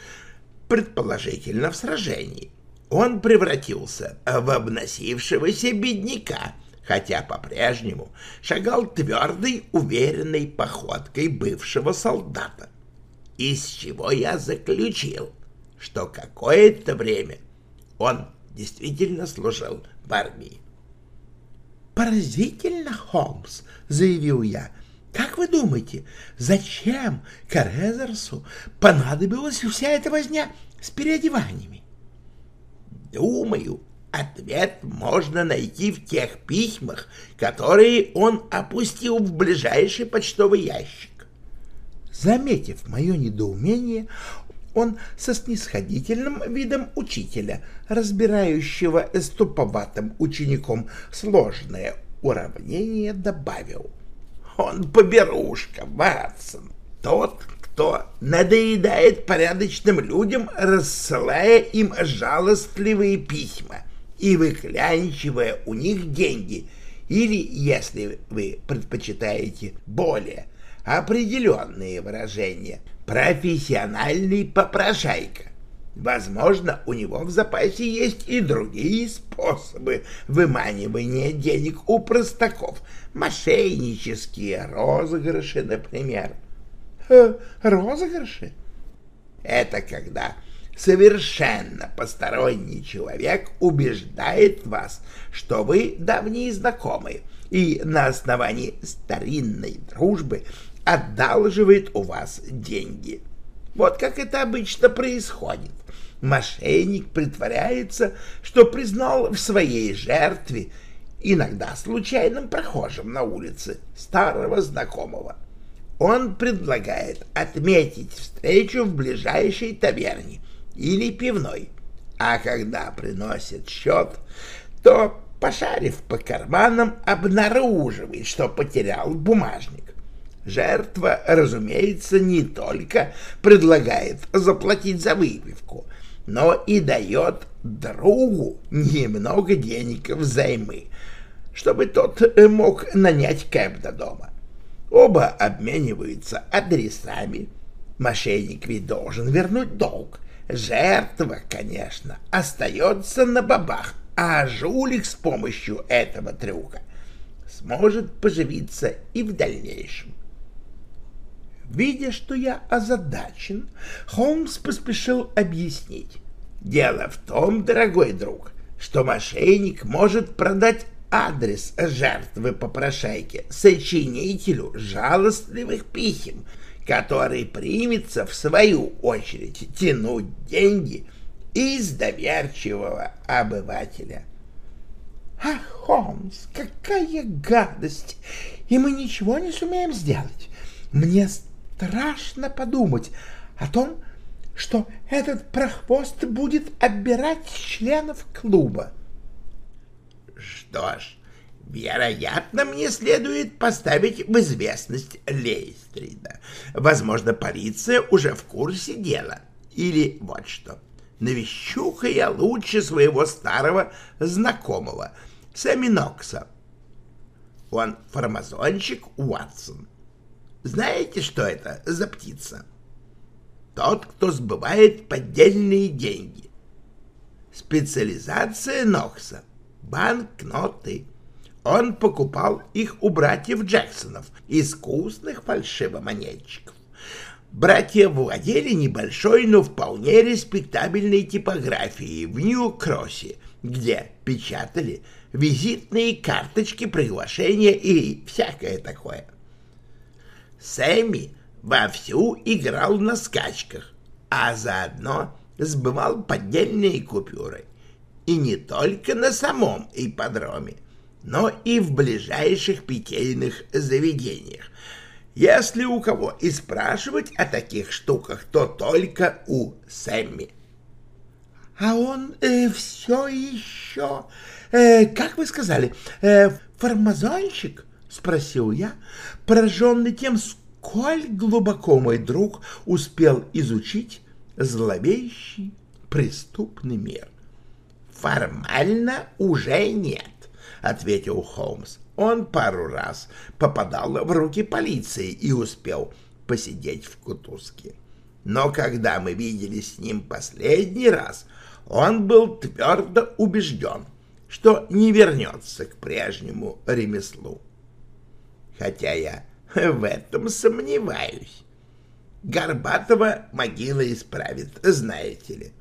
предположительно в сражении, он превратился в обносившегося бедняка, хотя по-прежнему шагал твердой, уверенной походкой бывшего солдата. Из чего я заключил, что какое-то время он действительно служил в армии. «Поразительно, Холмс!» — заявил я. «Как вы думаете, зачем Карезерсу понадобилась вся эта возня с переодеваниями?» «Думаю, ответ можно найти в тех письмах, которые он опустил в ближайший почтовый ящик». Заметив мое недоумение, он со снисходительным видом учителя, разбирающего с туповатым учеником сложное уравнение, добавил. Он поберушка, Ватсон, тот, кто надоедает порядочным людям, рассылая им жалостливые письма и выклянчивая у них деньги, или, если вы предпочитаете более определенные выражения, профессиональный попрошайка. Возможно, у него в запасе есть и другие способы выманивания денег у простаков, мошеннические розыгрыши, например. Э, розыгрыши? Это когда совершенно посторонний человек убеждает вас, что вы давние знакомые, и на основании старинной дружбы одалживает у вас деньги. Вот как это обычно происходит. Мошенник притворяется, что признал в своей жертве, иногда случайным прохожим на улице, старого знакомого. Он предлагает отметить встречу в ближайшей таверне или пивной, а когда приносит счет, то, пошарив по карманам, обнаруживает, что потерял бумажник. Жертва, разумеется, не только предлагает заплатить за выпивку, но и дает другу немного денег взаймы, чтобы тот мог нанять кэб до дома. Оба обмениваются адресами. Мошенник ведь должен вернуть долг. Жертва, конечно, остается на бабах, а жулик с помощью этого трюка сможет поживиться и в дальнейшем. Видя, что я озадачен, Холмс поспешил объяснить. Дело в том, дорогой друг, что мошенник может продать адрес жертвы попрошайки сочинителю жалостливых писем, который примется в свою очередь тянуть деньги из доверчивого обывателя. Ах, Холмс, какая гадость! И мы ничего не сумеем сделать. Мне страшно подумать о том, что этот прохвост будет обирать членов клуба. Что ж, вероятно, мне следует поставить в известность Лейстрида. Возможно, полиция уже в курсе дела. Или вот что. Навещу-ка я лучше своего старого знакомого, Сэмми Нокса. Он фармазонщик Уатсон. Знаете, что это за птица? Тот, кто сбывает поддельные деньги. Специализация Нокса — банкноты. Он покупал их у братьев Джексонов, искусных фальшивомонетчиков. Братья владели небольшой, но вполне респектабельной типографией в Нью-Кроссе, где печатали визитные карточки, приглашения и всякое такое. Сэмми вовсю играл на скачках, а заодно сбывал поддельные купюры. И не только на самом ипподроме, но и в ближайших питейных заведениях. Если у кого и спрашивать о таких штуках, то только у Сэмми. — А он э, все еще, э, как вы сказали, э, фармазонщик? — спросил я, пораженный тем, сколь глубоко мой друг успел изучить зловещий преступный мир. «Формально уже нет», — ответил Холмс. Он пару раз попадал в руки полиции и успел посидеть в кутузке. Но когда мы видели с ним последний раз, он был твердо убежден, что не вернется к прежнему ремеслу. Хотя я в этом сомневаюсь. Горбатова могила исправит, знаете ли.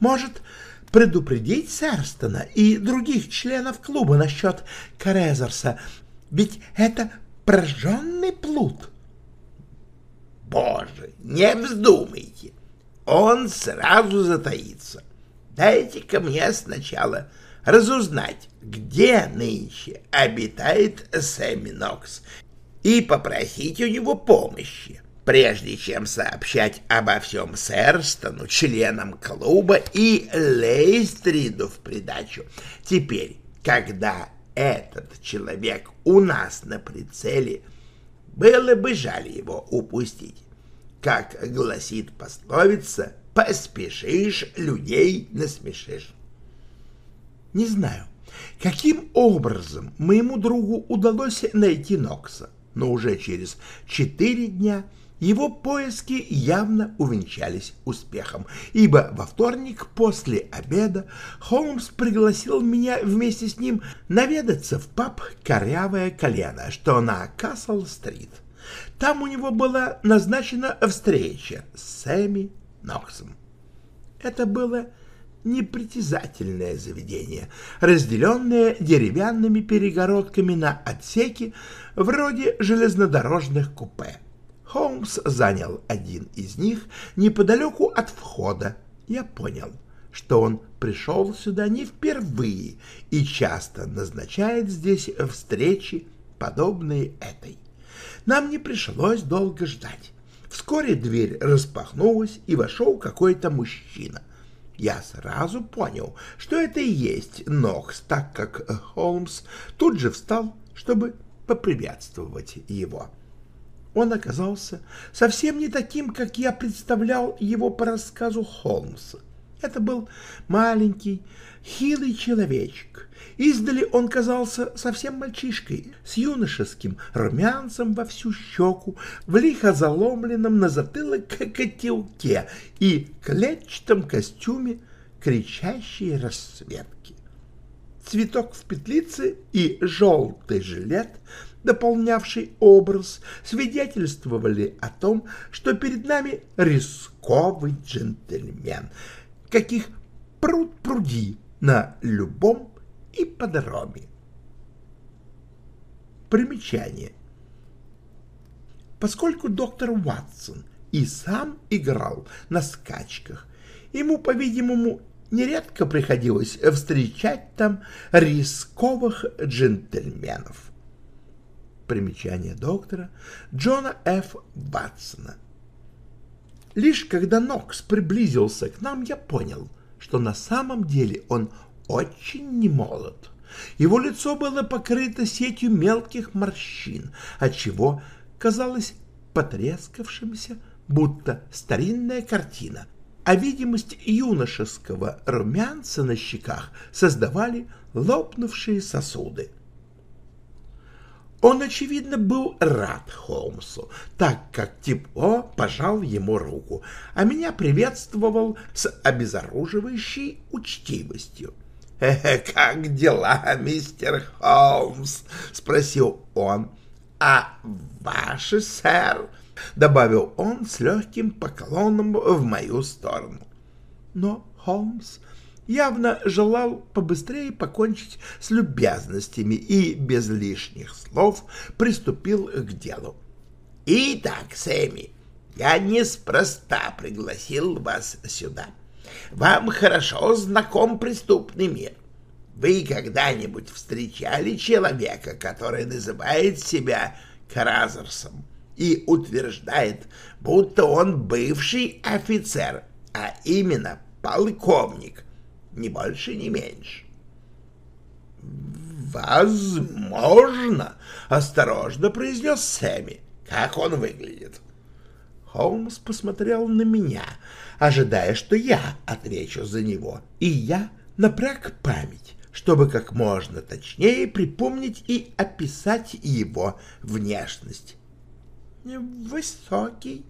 Может, предупредить Сэрстона и других членов клуба насчет Карезерса, ведь это прожженный плут. Боже, не вздумайте, он сразу затаится. Дайте-ка мне сначала разузнать, где нынче обитает Сэмми Нокс, и попросить у него помощи. прежде чем сообщать обо всем Сэрстону, членам клуба и Лейстриду в придачу. Теперь, когда этот человек у нас на прицеле, было бы жаль его упустить. Как гласит пословица, поспешишь, людей насмешишь. Не знаю, каким образом моему другу удалось найти Нокса, но уже через четыре дня его поиски явно увенчались успехом, ибо во вторник после обеда Холмс пригласил меня вместе с ним наведаться в паб «Корявое колено», что на Касл-стрит. Там у него была назначена встреча с Сэмми Ноксом. Это было непритязательное заведение, разделенное деревянными перегородками на отсеки вроде железнодорожных купе. Холмс занял один из них неподалеку от входа. Я понял, что он пришел сюда не впервые и часто назначает здесь встречи, подобные этой. Нам не пришлось долго ждать. Вскоре дверь распахнулась, и вошел какой-то мужчина. Я сразу понял, что это и есть Нокс, так как Холмс тут же встал, чтобы поприветствовать его. Он оказался совсем не таким, как я представлял его по рассказу Холмса. Это был маленький, хилый человечек. Издали он казался совсем мальчишкой, с юношеским румянцем во всю щеку, в лихо заломленном на затылок котелке и клетчатом костюме кричащей расцветки. Цветок в петлице и желтый жилет дополнявший образ, свидетельствовали о том, что перед нами рисковый джентльмен, каких пруд пруди на любом ипподроме. Примечание. Поскольку доктор Ватсон и сам играл на скачках, ему, по-видимому, нередко приходилось встречать там рисковых джентльменов. Примечание доктора Джона Ф. Батсона. Лишь когда Нокс приблизился к нам, я понял, что на самом деле он очень немолод. Его лицо было покрыто сетью мелких морщин, отчего казалось потрескавшимся, будто старинная картина, а видимость юношеского румянца на щеках создавали лопнувшие сосуды. Он, очевидно, был рад Холмсу, так как тепло пожал ему руку, а меня приветствовал с обезоруживающей учтивостью. «Э, «Как дела, мистер Холмс?» — спросил он. «А ваши, сэр?» — добавил он с легким поклоном в мою сторону. Но Холмс явно желал побыстрее покончить с любезностями и без лишних слов приступил к делу. «Итак, Сэмми, я неспроста пригласил вас сюда. Вам хорошо знаком преступный мир. Вы когда-нибудь встречали человека, который называет себя Кразерсом и утверждает, будто он бывший офицер, а именно полковник, ни больше, ни меньше. «Возможно», — осторожно произнес Сэмми. «Как он выглядит?» Холмс посмотрел на меня, ожидая, что я отвечу за него, и я напряг память, чтобы как можно точнее припомнить и описать его внешность. Высокий,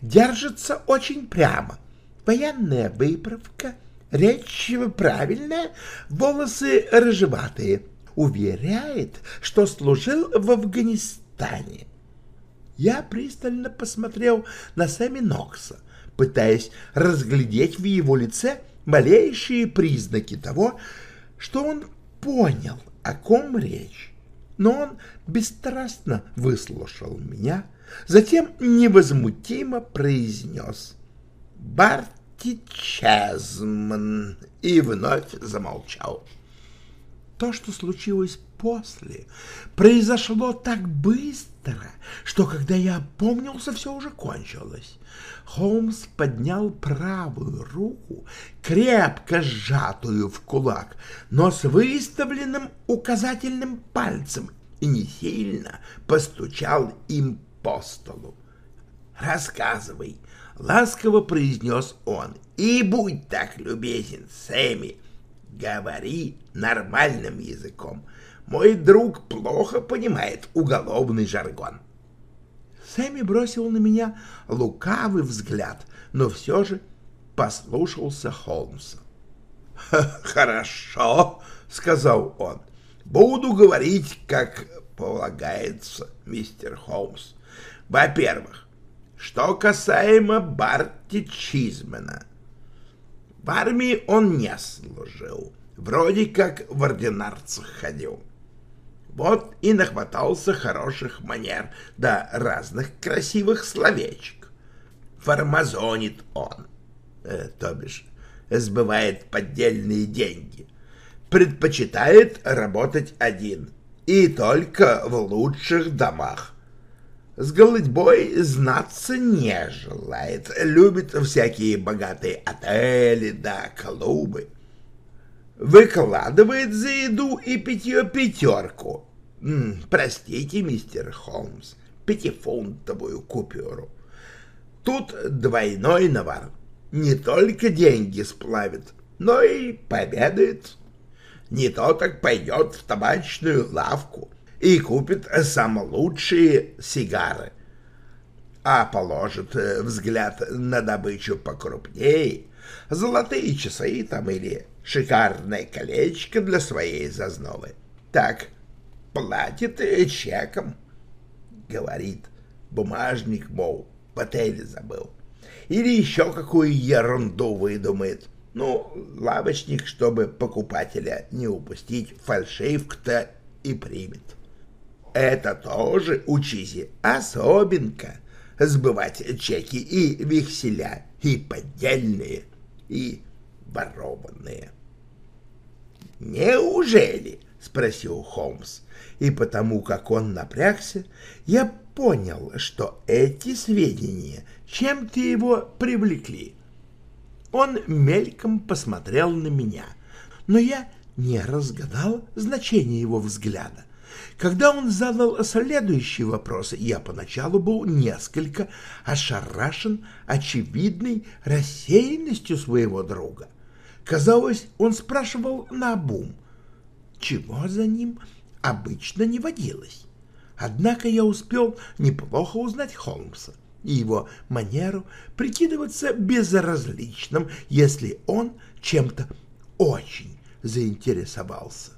держится очень прямо, военная выправка — Речь правильная, волосы рыжеватые. Уверяет, что служил в Афганистане. Я пристально посмотрел на Сэмми Нокса, пытаясь разглядеть в его лице малейшие признаки того, что он понял, о ком речь. Но он бесстрастно выслушал меня, затем невозмутимо произнес «Барт Чазман и вновь замолчал. То, что случилось после, произошло так быстро, что когда я опомнился, все уже кончилось. Холмс поднял правую руку, крепко сжатую в кулак, но с выставленным указательным пальцем и не сильно постучал им по столу. «Рассказывай», — ласково произнес он, — «и будь так любезен, Сэмми, говори нормальным языком. Мой друг плохо понимает уголовный жаргон». Сэмми бросил на меня лукавый взгляд, но все же послушался Холмса. «Хорошо», — сказал он, — «буду говорить, как полагается, мистер Холмс. Во-первых, что касаемо Барти Чизмена. В армии он не служил, вроде как в ординарцах ходил. Вот и нахватался хороших манер, да разных красивых словечек. Формазонит он, э, то бишь сбывает поддельные деньги. Предпочитает работать один, и только в лучших домах с голытьбой знаться не желает, любит всякие богатые отели да клубы. Выкладывает за еду и питье пятерку. Простите, мистер Холмс, пятифунтовую купюру. Тут двойной навар. Не только деньги сплавит, но и победает. Не то так пойдет в табачную лавку — и купит самые лучшие сигары, а положит э, взгляд на добычу покрупнее, золотые часы там или шикарное колечко для своей зазновы. Так, платит э, чеком, говорит, бумажник, мол, в отеле забыл. Или еще какую ерунду выдумает. Ну, лавочник, чтобы покупателя не упустить, фальшивку-то и примет. Это тоже учите особенка сбывать чеки и векселя, и поддельные, и ворованные. «Неужели?» — спросил Холмс, и потому как он напрягся, я понял, что эти сведения чем-то его привлекли. Он мельком посмотрел на меня, но я не разгадал значение его взгляда. Когда он задал следующий вопрос, я поначалу был несколько ошарашен очевидной рассеянностью своего друга. Казалось, он спрашивал наобум, чего за ним обычно не водилось. Однако я успел неплохо узнать Холмса и его манеру прикидываться безразличным, если он чем-то очень заинтересовался.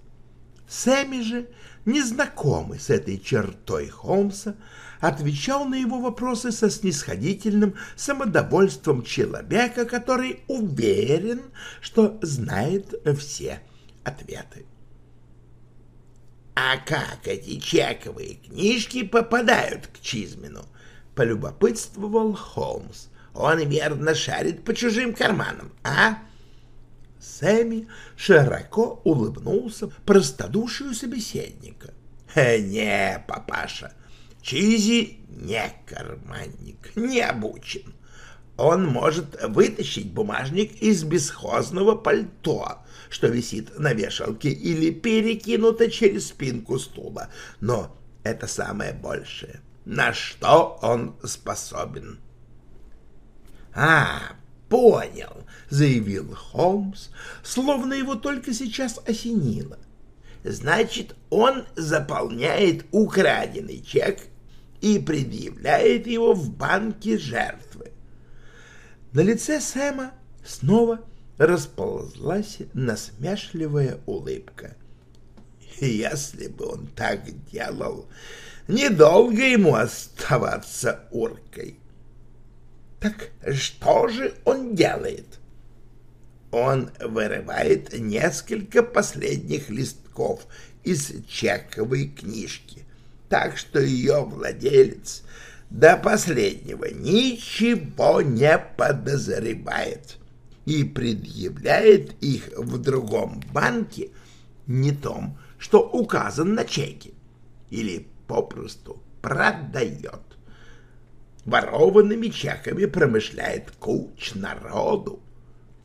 Сэмми же незнакомый с этой чертой Холмса, отвечал на его вопросы со снисходительным самодовольством человека, который уверен, что знает все ответы. «А как эти чековые книжки попадают к Чизмину?» — полюбопытствовал Холмс. «Он верно шарит по чужим карманам, а?» Сэмми широко улыбнулся простодушию собеседника. «Э, «Не, папаша, Чизи не карманник, не обучен. Он может вытащить бумажник из бесхозного пальто, что висит на вешалке или перекинуто через спинку стула, но это самое большее, на что он способен». «А, понял», — заявил Холмс, словно его только сейчас осенило. «Значит, он заполняет украденный чек и предъявляет его в банке жертвы». На лице Сэма снова расползлась насмешливая улыбка. Если бы он так делал, недолго ему оставаться уркой. Так что же он делает? Он вырывает несколько последних листков из чековой книжки, так что ее владелец до последнего ничего не подозревает и предъявляет их в другом банке, не том, что указан на чеке, или попросту продает. Ворованными чеками промышляет куч народу.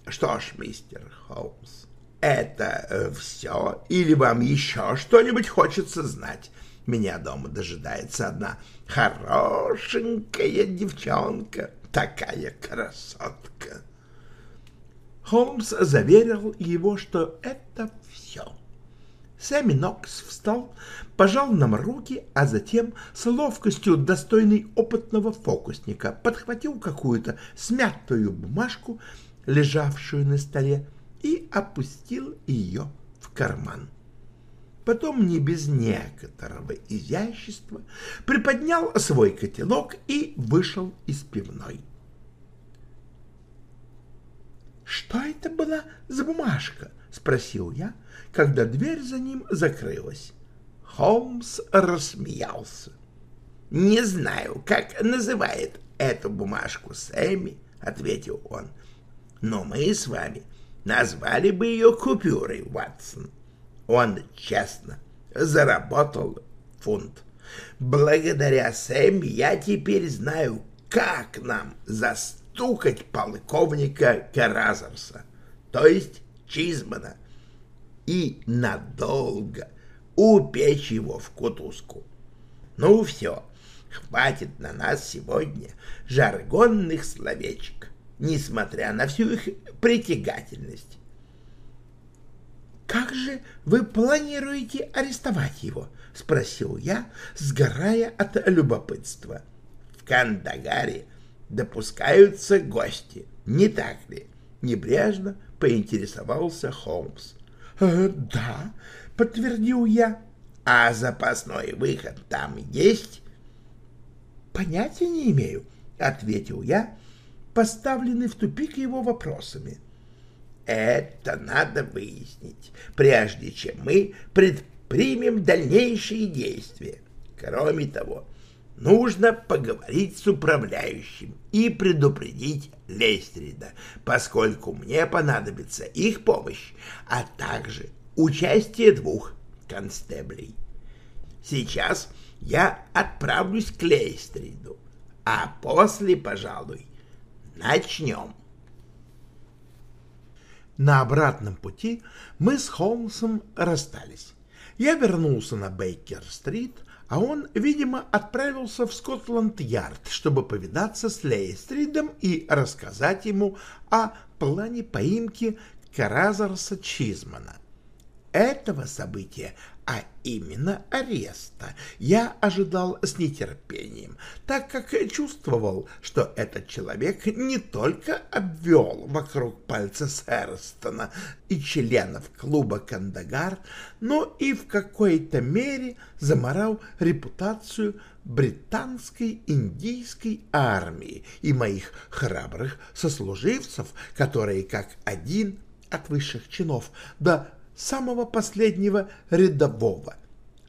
Что ж, мистер Холмс, это э, все? Или вам еще что-нибудь хочется знать? Меня дома дожидается одна хорошенькая девчонка, такая красотка. Холмс заверил его, что это все. Сэмми Нокс встал, пожал нам руки, а затем с ловкостью, достойной опытного фокусника, подхватил какую-то смятую бумажку, лежавшую на столе, и опустил ее в карман. Потом, не без некоторого изящества, приподнял свой котелок и вышел из пивной. «Что это была за бумажка?» — спросил я, когда дверь за ним закрылась. Холмс рассмеялся. «Не знаю, как называет эту бумажку Сэмми», — ответил он. «Но мы с вами назвали бы ее купюрой, Ватсон. Он честно заработал фунт. Благодаря Сэмми я теперь знаю, как нам застукать полковника Каразерса, то есть Чизмана, и надолго упечь его в кутузку. Ну все, хватит на нас сегодня жаргонных словечек, несмотря на всю их притягательность. «Как же вы планируете арестовать его?» — спросил я, сгорая от любопытства. «В Кандагаре допускаются гости, не так ли?» — небрежно поинтересовался Холмс. «Э, «Да», — подтвердил я. «А запасной выход там есть?» «Понятия не имею», — ответил я, поставленный в тупик его вопросами. Это надо выяснить, прежде чем мы предпримем дальнейшие действия. Кроме того, нужно поговорить с управляющим и предупредить Лестрида, поскольку мне понадобится их помощь, а также участие двух констеблей. Сейчас я отправлюсь к Лейстриду, а после, пожалуй, начнем. На обратном пути мы с Холмсом расстались. Я вернулся на Бейкер-стрит, а он, видимо, отправился в Скотланд-Ярд, чтобы повидаться с Лейстридом и рассказать ему о плане поимки Каразарса Чизмана. Этого события а именно ареста, я ожидал с нетерпением, так как чувствовал, что этот человек не только обвел вокруг пальца Сэрстона и членов клуба «Кандагар», но и в какой-то мере заморал репутацию британской индийской армии и моих храбрых сослуживцев, которые как один от высших чинов до самого последнего рядового,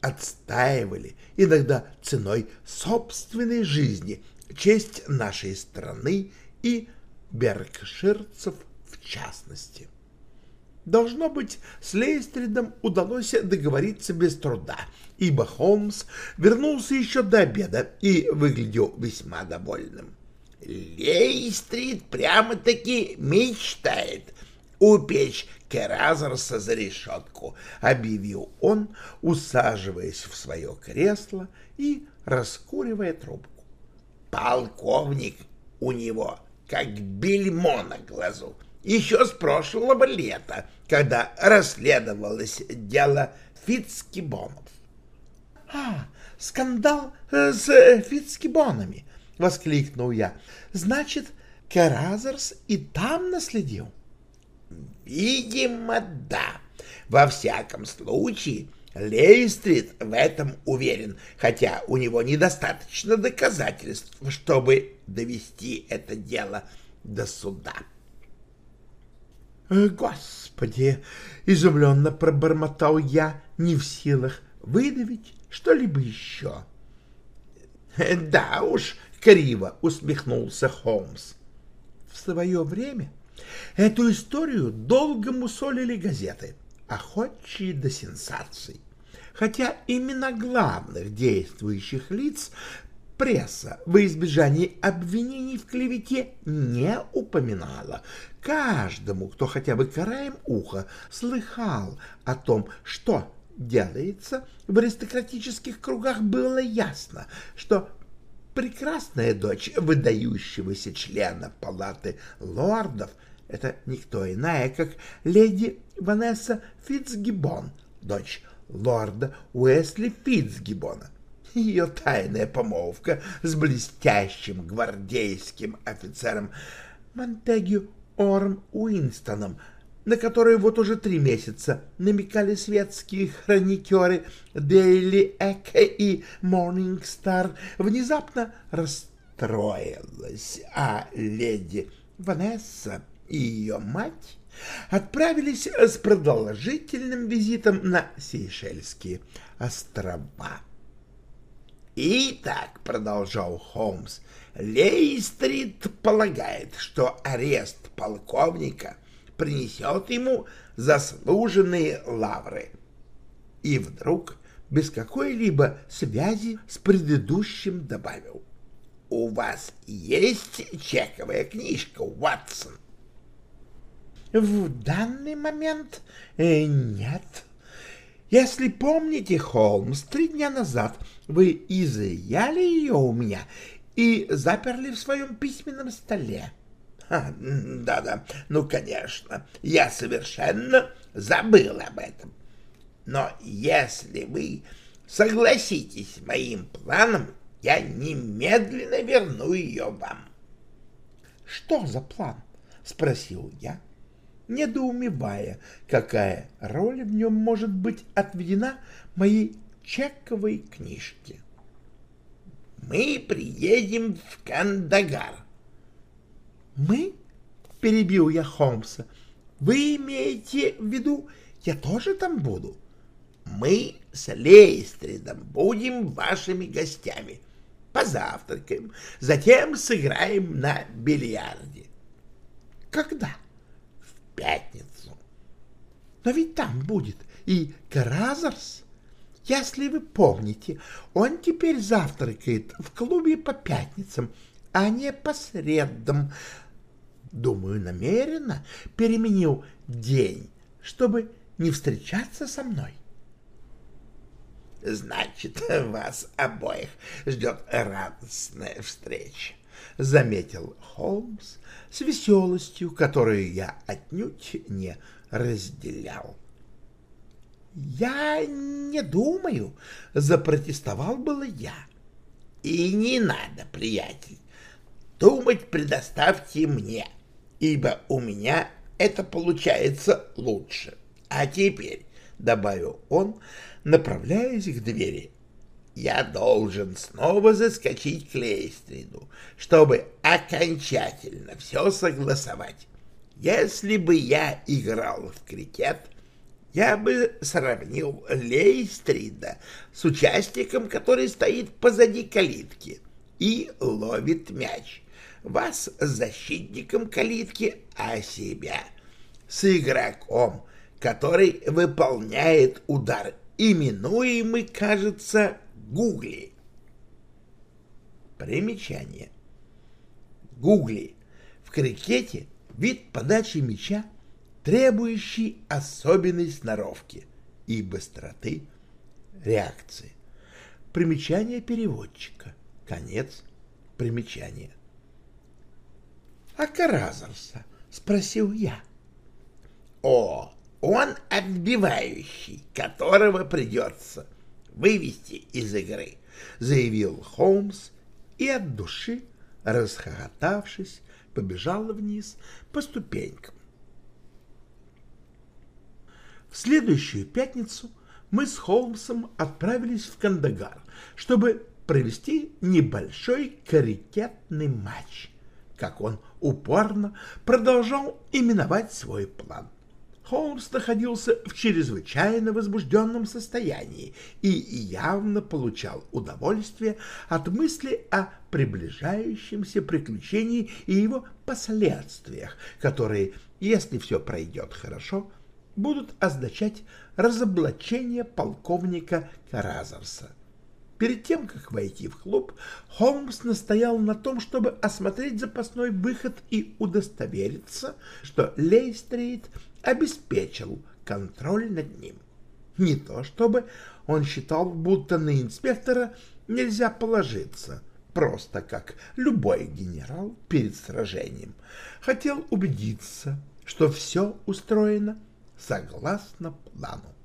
отстаивали, иногда ценой собственной жизни, честь нашей страны и беркширцев в частности. Должно быть, с Лейстридом удалось договориться без труда, ибо Холмс вернулся еще до обеда и выглядел весьма довольным. Лейстрид прямо-таки мечтает упечь Керазерса за решетку, — объявил он, усаживаясь в свое кресло и раскуривая трубку. Полковник у него как бельмо на глазу, еще с прошлого лета, когда расследовалось дело Фицкибонов. — А, скандал э, с э, Фицкибонами! — воскликнул я. — Значит, Керазерс и там наследил? Видимо, да. Во всяком случае, Лейстрит в этом уверен, хотя у него недостаточно доказательств, чтобы довести это дело до суда. «Э, «Господи!» — изумленно пробормотал я, не в силах выдавить что-либо еще. «Да уж», — криво усмехнулся Холмс. «В свое время Эту историю долго мусолили газеты, охотчие до сенсаций. хотя именно главных действующих лиц пресса во избежание обвинений в клевете не упоминала. Каждому, кто хотя бы краем уха слыхал о том, что делается в аристократических кругах, было ясно, что прекрасная дочь выдающегося члена палаты лордов — это никто иная, как леди Ванесса Фитцгиббон, дочь лорда Уэсли Фитцгиббона. Ее тайная помолвка с блестящим гвардейским офицером Монтегю Орм Уинстоном, на который вот уже три месяца намекали светские хроникеры Daily Echo и Morning Star, внезапно расстроилась, а леди Ванесса и ее мать отправились с продолжительным визитом на Сейшельские острова. «Итак», — продолжал Холмс, — «Лейстрит полагает, что арест полковника принесет ему заслуженные лавры». И вдруг, без какой-либо связи с предыдущим, добавил, «У вас есть чековая книжка, Уатсон?» «В данный момент э, нет», если помните, Холмс, три дня назад вы изъяли ее у меня и заперли в своем письменном столе. Да-да, ну, конечно, я совершенно забыл об этом. Но если вы согласитесь моим планом, я немедленно верну ее вам. — Что за план? — спросил я недоумевая, какая роль в нем может быть отведена моей чековой книжке. «Мы приедем в Кандагар». «Мы?» — перебил я Холмса. «Вы имеете в виду, я тоже там буду?» «Мы с Лейстридом будем вашими гостями. Позавтракаем, затем сыграем на бильярде». «Когда?» Пятницу. Но ведь там будет и Каразерс. Если вы помните, он теперь завтракает в клубе по пятницам, а не по средам. Думаю, намеренно переменил день, чтобы не встречаться со мной. Значит, вас обоих ждет радостная встреча, — заметил Холмс, с веселостью, которую я отнюдь не разделял. «Я не думаю», — запротестовал было я. «И не надо, приятель, думать предоставьте мне, ибо у меня это получается лучше. А теперь», — добавил он, направляясь к двери, я должен снова заскочить к Лейстриду, чтобы окончательно все согласовать. Если бы я играл в крикет, я бы сравнил Лейстрида с участником, который стоит позади калитки и ловит мяч. Вас с защитником калитки, а себя с игроком, который выполняет удар, именуемый, кажется, Гугли. Примечание. Гугли. В крикете вид подачи мяча, требующий особенной сноровки и быстроты реакции. Примечание переводчика. Конец примечания. — А Каразарса? — спросил я. — О, он отбивающий, которого придется вывести из игры, заявил Холмс и от души, расхохотавшись, побежал вниз по ступенькам. В следующую пятницу мы с Холмсом отправились в Кандагар, чтобы провести небольшой карикетный матч, как он упорно продолжал именовать свой план. Холмс находился в чрезвычайно возбужденном состоянии и явно получал удовольствие от мысли о приближающемся приключении и его последствиях, которые, если все пройдет хорошо, будут означать разоблачение полковника Каразарса. Перед тем, как войти в клуб, Холмс настоял на том, чтобы осмотреть запасной выход и удостовериться, что Лейстрит обеспечил контроль над ним. Не то чтобы он считал, будто на инспектора нельзя положиться, просто как любой генерал перед сражением. Хотел убедиться, что все устроено согласно плану.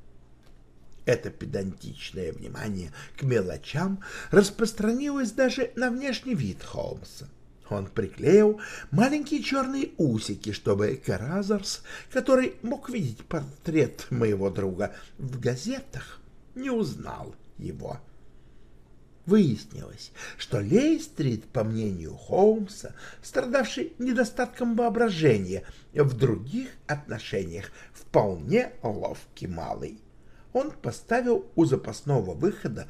Это педантичное внимание к мелочам распространилось даже на внешний вид Холмса. Он приклеил маленькие черные усики, чтобы Каразарс, который мог видеть портрет моего друга в газетах, не узнал его. Выяснилось, что Лейстрит, по мнению Холмса, страдавший недостатком воображения, в других отношениях вполне ловкий малый. Он поставил у запасного выхода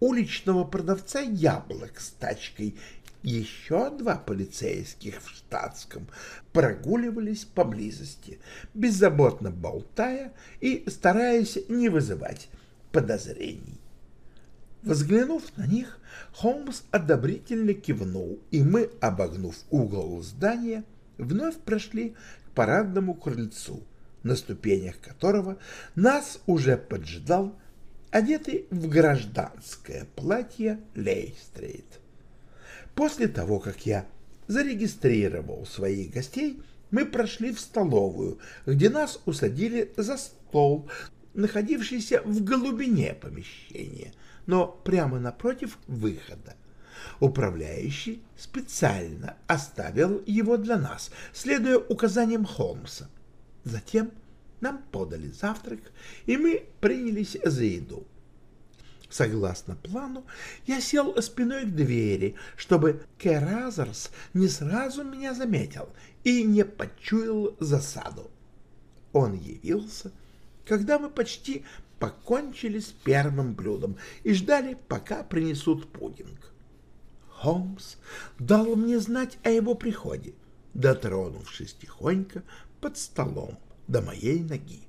уличного продавца яблок с тачкой еще два полицейских в штатском прогуливались поблизости, беззаботно болтая и стараясь не вызывать подозрений. Взглянув на них, Холмс одобрительно кивнул, и мы, обогнув угол здания, вновь прошли к парадному крыльцу, на ступенях которого нас уже поджидал одетый в гражданское платье Лестрейд. После того, как я зарегистрировал своих гостей, мы прошли в столовую, где нас усадили за стол, находившийся в глубине помещения, но прямо напротив выхода. Управляющий специально оставил его для нас, следуя указаниям Холмса. Затем нам подали завтрак, и мы принялись за еду. Согласно плану, я сел спиной к двери, чтобы Керазерс не сразу меня заметил и не почуял засаду. Он явился, когда мы почти покончили с первым блюдом и ждали, пока принесут пудинг. Холмс дал мне знать о его приходе, дотронувшись тихонько под столом до моей ноги.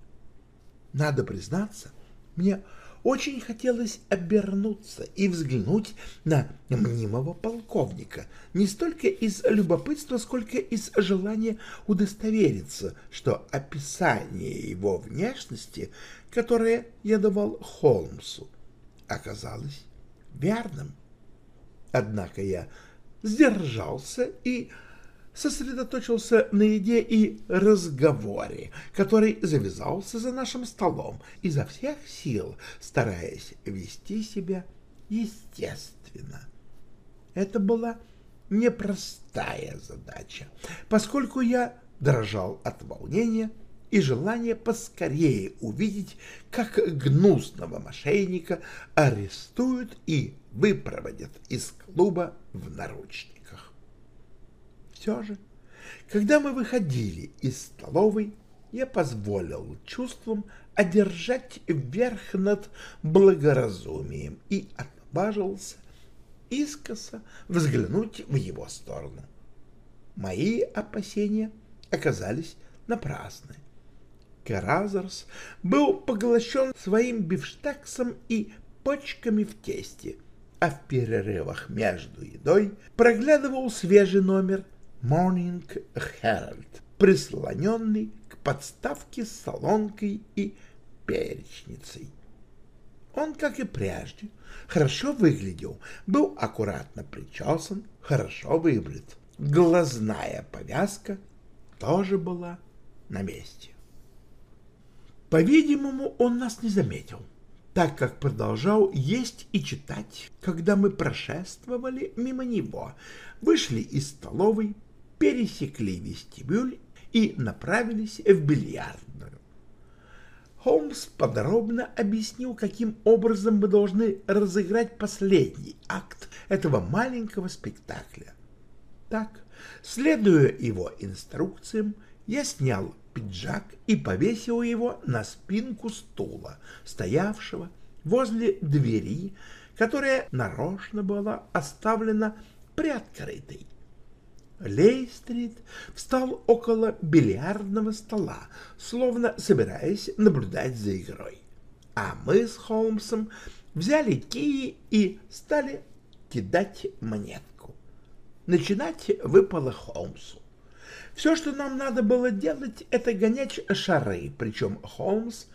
Надо признаться, мне очень хотелось обернуться и взглянуть на мнимого полковника, не столько из любопытства, сколько из желания удостовериться, что описание его внешности, которое я давал Холмсу, оказалось верным. Однако я сдержался и сосредоточился на еде и разговоре, который завязался за нашим столом, изо всех сил стараясь вести себя естественно. Это была непростая задача, поскольку я дрожал от волнения и желания поскорее увидеть, как гнусного мошенника арестуют и выпроводят из клуба в наручниках. Все же, когда мы выходили из столовой, я позволил чувствам одержать верх над благоразумием и отважился искоса взглянуть в его сторону. Мои опасения оказались напрасны. Керазерс был поглощен своим бифштексом и почками в тесте, а в перерывах между едой проглядывал свежий номер Morning Herald, прислоненный к подставке с солонкой и перечницей. Он, как и прежде, хорошо выглядел, был аккуратно причесан, хорошо выбрит. Глазная повязка тоже была на месте. По-видимому, он нас не заметил, так как продолжал есть и читать, когда мы прошествовали мимо него, вышли из столовой, пересекли вестибюль и направились в бильярдную. Холмс подробно объяснил, каким образом мы должны разыграть последний акт этого маленького спектакля. Так, следуя его инструкциям, я снял пиджак и повесил его на спинку стула, стоявшего возле двери, которая нарочно была оставлена приоткрытой. Лейстрит встал около бильярдного стола, словно собираясь наблюдать за игрой. А мы с Холмсом взяли кии и стали кидать монетку. Начинать выпало Холмсу. Все, что нам надо было делать, это гонять шары, причем Холмс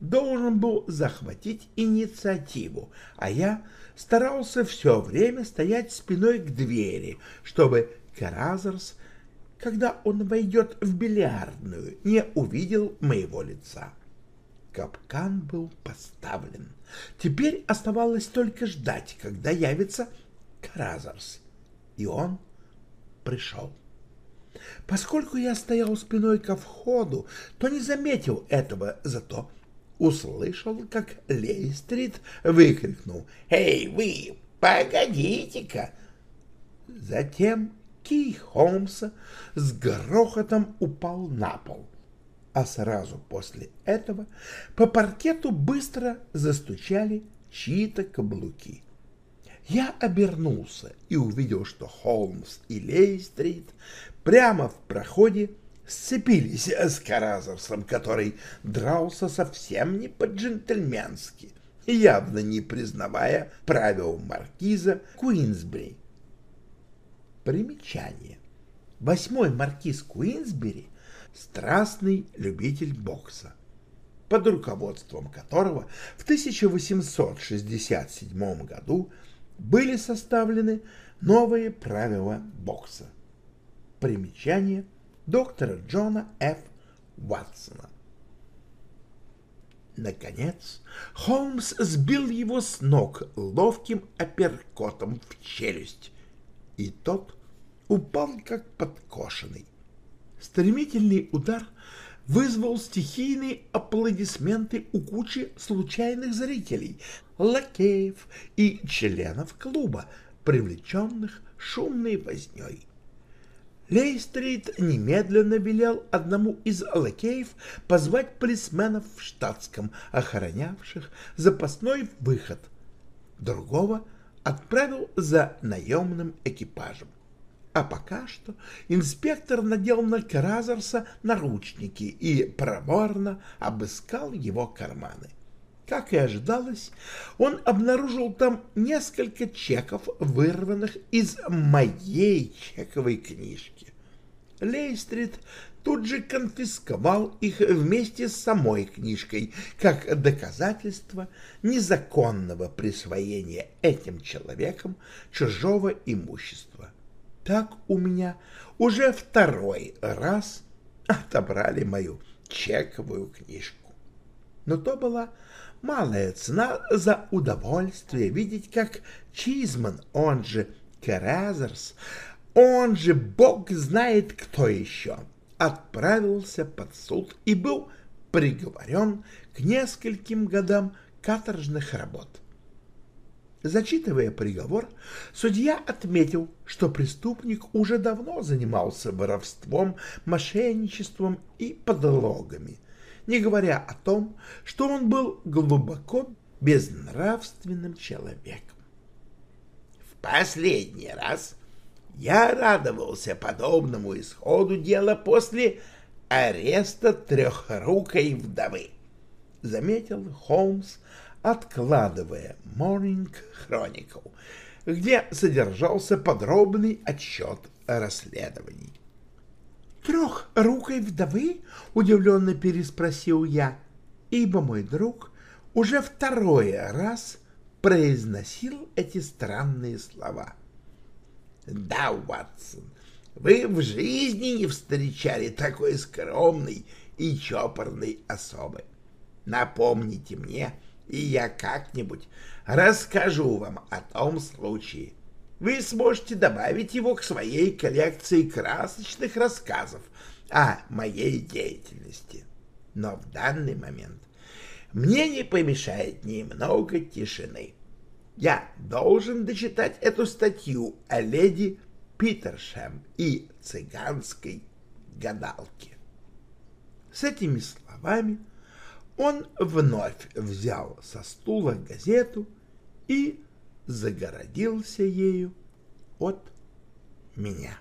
должен был захватить инициативу, а я старался все время стоять спиной к двери, чтобы Каразерс, когда он войдет в бильярдную, не увидел моего лица. Капкан был поставлен. Теперь оставалось только ждать, когда явится Каразерс. И он пришел. Поскольку я стоял спиной ко входу, то не заметил этого, зато услышал, как Лейстрит выкрикнул «Эй, вы, погодите-ка!» Затем кий Холмса с грохотом упал на пол, а сразу после этого по паркету быстро застучали чьи-то каблуки. Я обернулся и увидел, что Холмс и Лейстрит прямо в проходе сцепились с Каразовсом, который дрался совсем не по-джентльменски, явно не признавая правил маркиза Куинсбери. Примечание. Восьмой маркиз Куинсбери — страстный любитель бокса, под руководством которого в 1867 году были составлены новые правила бокса. Примечание доктора Джона Ф. Ватсона. Наконец, Холмс сбил его с ног ловким апперкотом в челюсть, и тот упал как подкошенный. Стремительный удар вызвал стихийные аплодисменты у кучи случайных зрителей, лакеев и членов клуба, привлеченных шумной возней. Лейстрит немедленно велел одному из лакеев позвать полисменов в штатском, охранявших запасной выход. Другого отправил за наемным экипажем. А пока что инспектор надел на Кразерса наручники и проворно обыскал его карманы. Как и ожидалось, он обнаружил там несколько чеков, вырванных из моей чековой книжки. Лейстрит тут же конфисковал их вместе с самой книжкой, как доказательство незаконного присвоения этим человеком чужого имущества. Так у меня уже второй раз отобрали мою чековую книжку. Но то была малая цена за удовольствие видеть, как Чизман, он же Керазерс, он же бог знает кто еще, отправился под суд и был приговорен к нескольким годам каторжных работ. Зачитывая приговор, судья отметил, что преступник уже давно занимался воровством, мошенничеством и подлогами – не говоря о том, что он был глубоко безнравственным человеком. В последний раз я радовался подобному исходу дела после ареста трехрукой вдовы, заметил Холмс, откладывая Morning Chronicle, где содержался подробный отчет расследований. «Трехрукой вдовы?» — удивленно переспросил я, ибо мой друг уже второй раз произносил эти странные слова. «Да, Уатсон, вы в жизни не встречали такой скромной и чопорной особы. Напомните мне, и я как-нибудь расскажу вам о том случае, вы сможете добавить его к своей коллекции красочных рассказов о моей деятельности. Но в данный момент мне не помешает немного тишины. Я должен дочитать эту статью о леди Питершем и цыганской гадалке. С этими словами он вновь взял со стула газету и загородился ею от меня.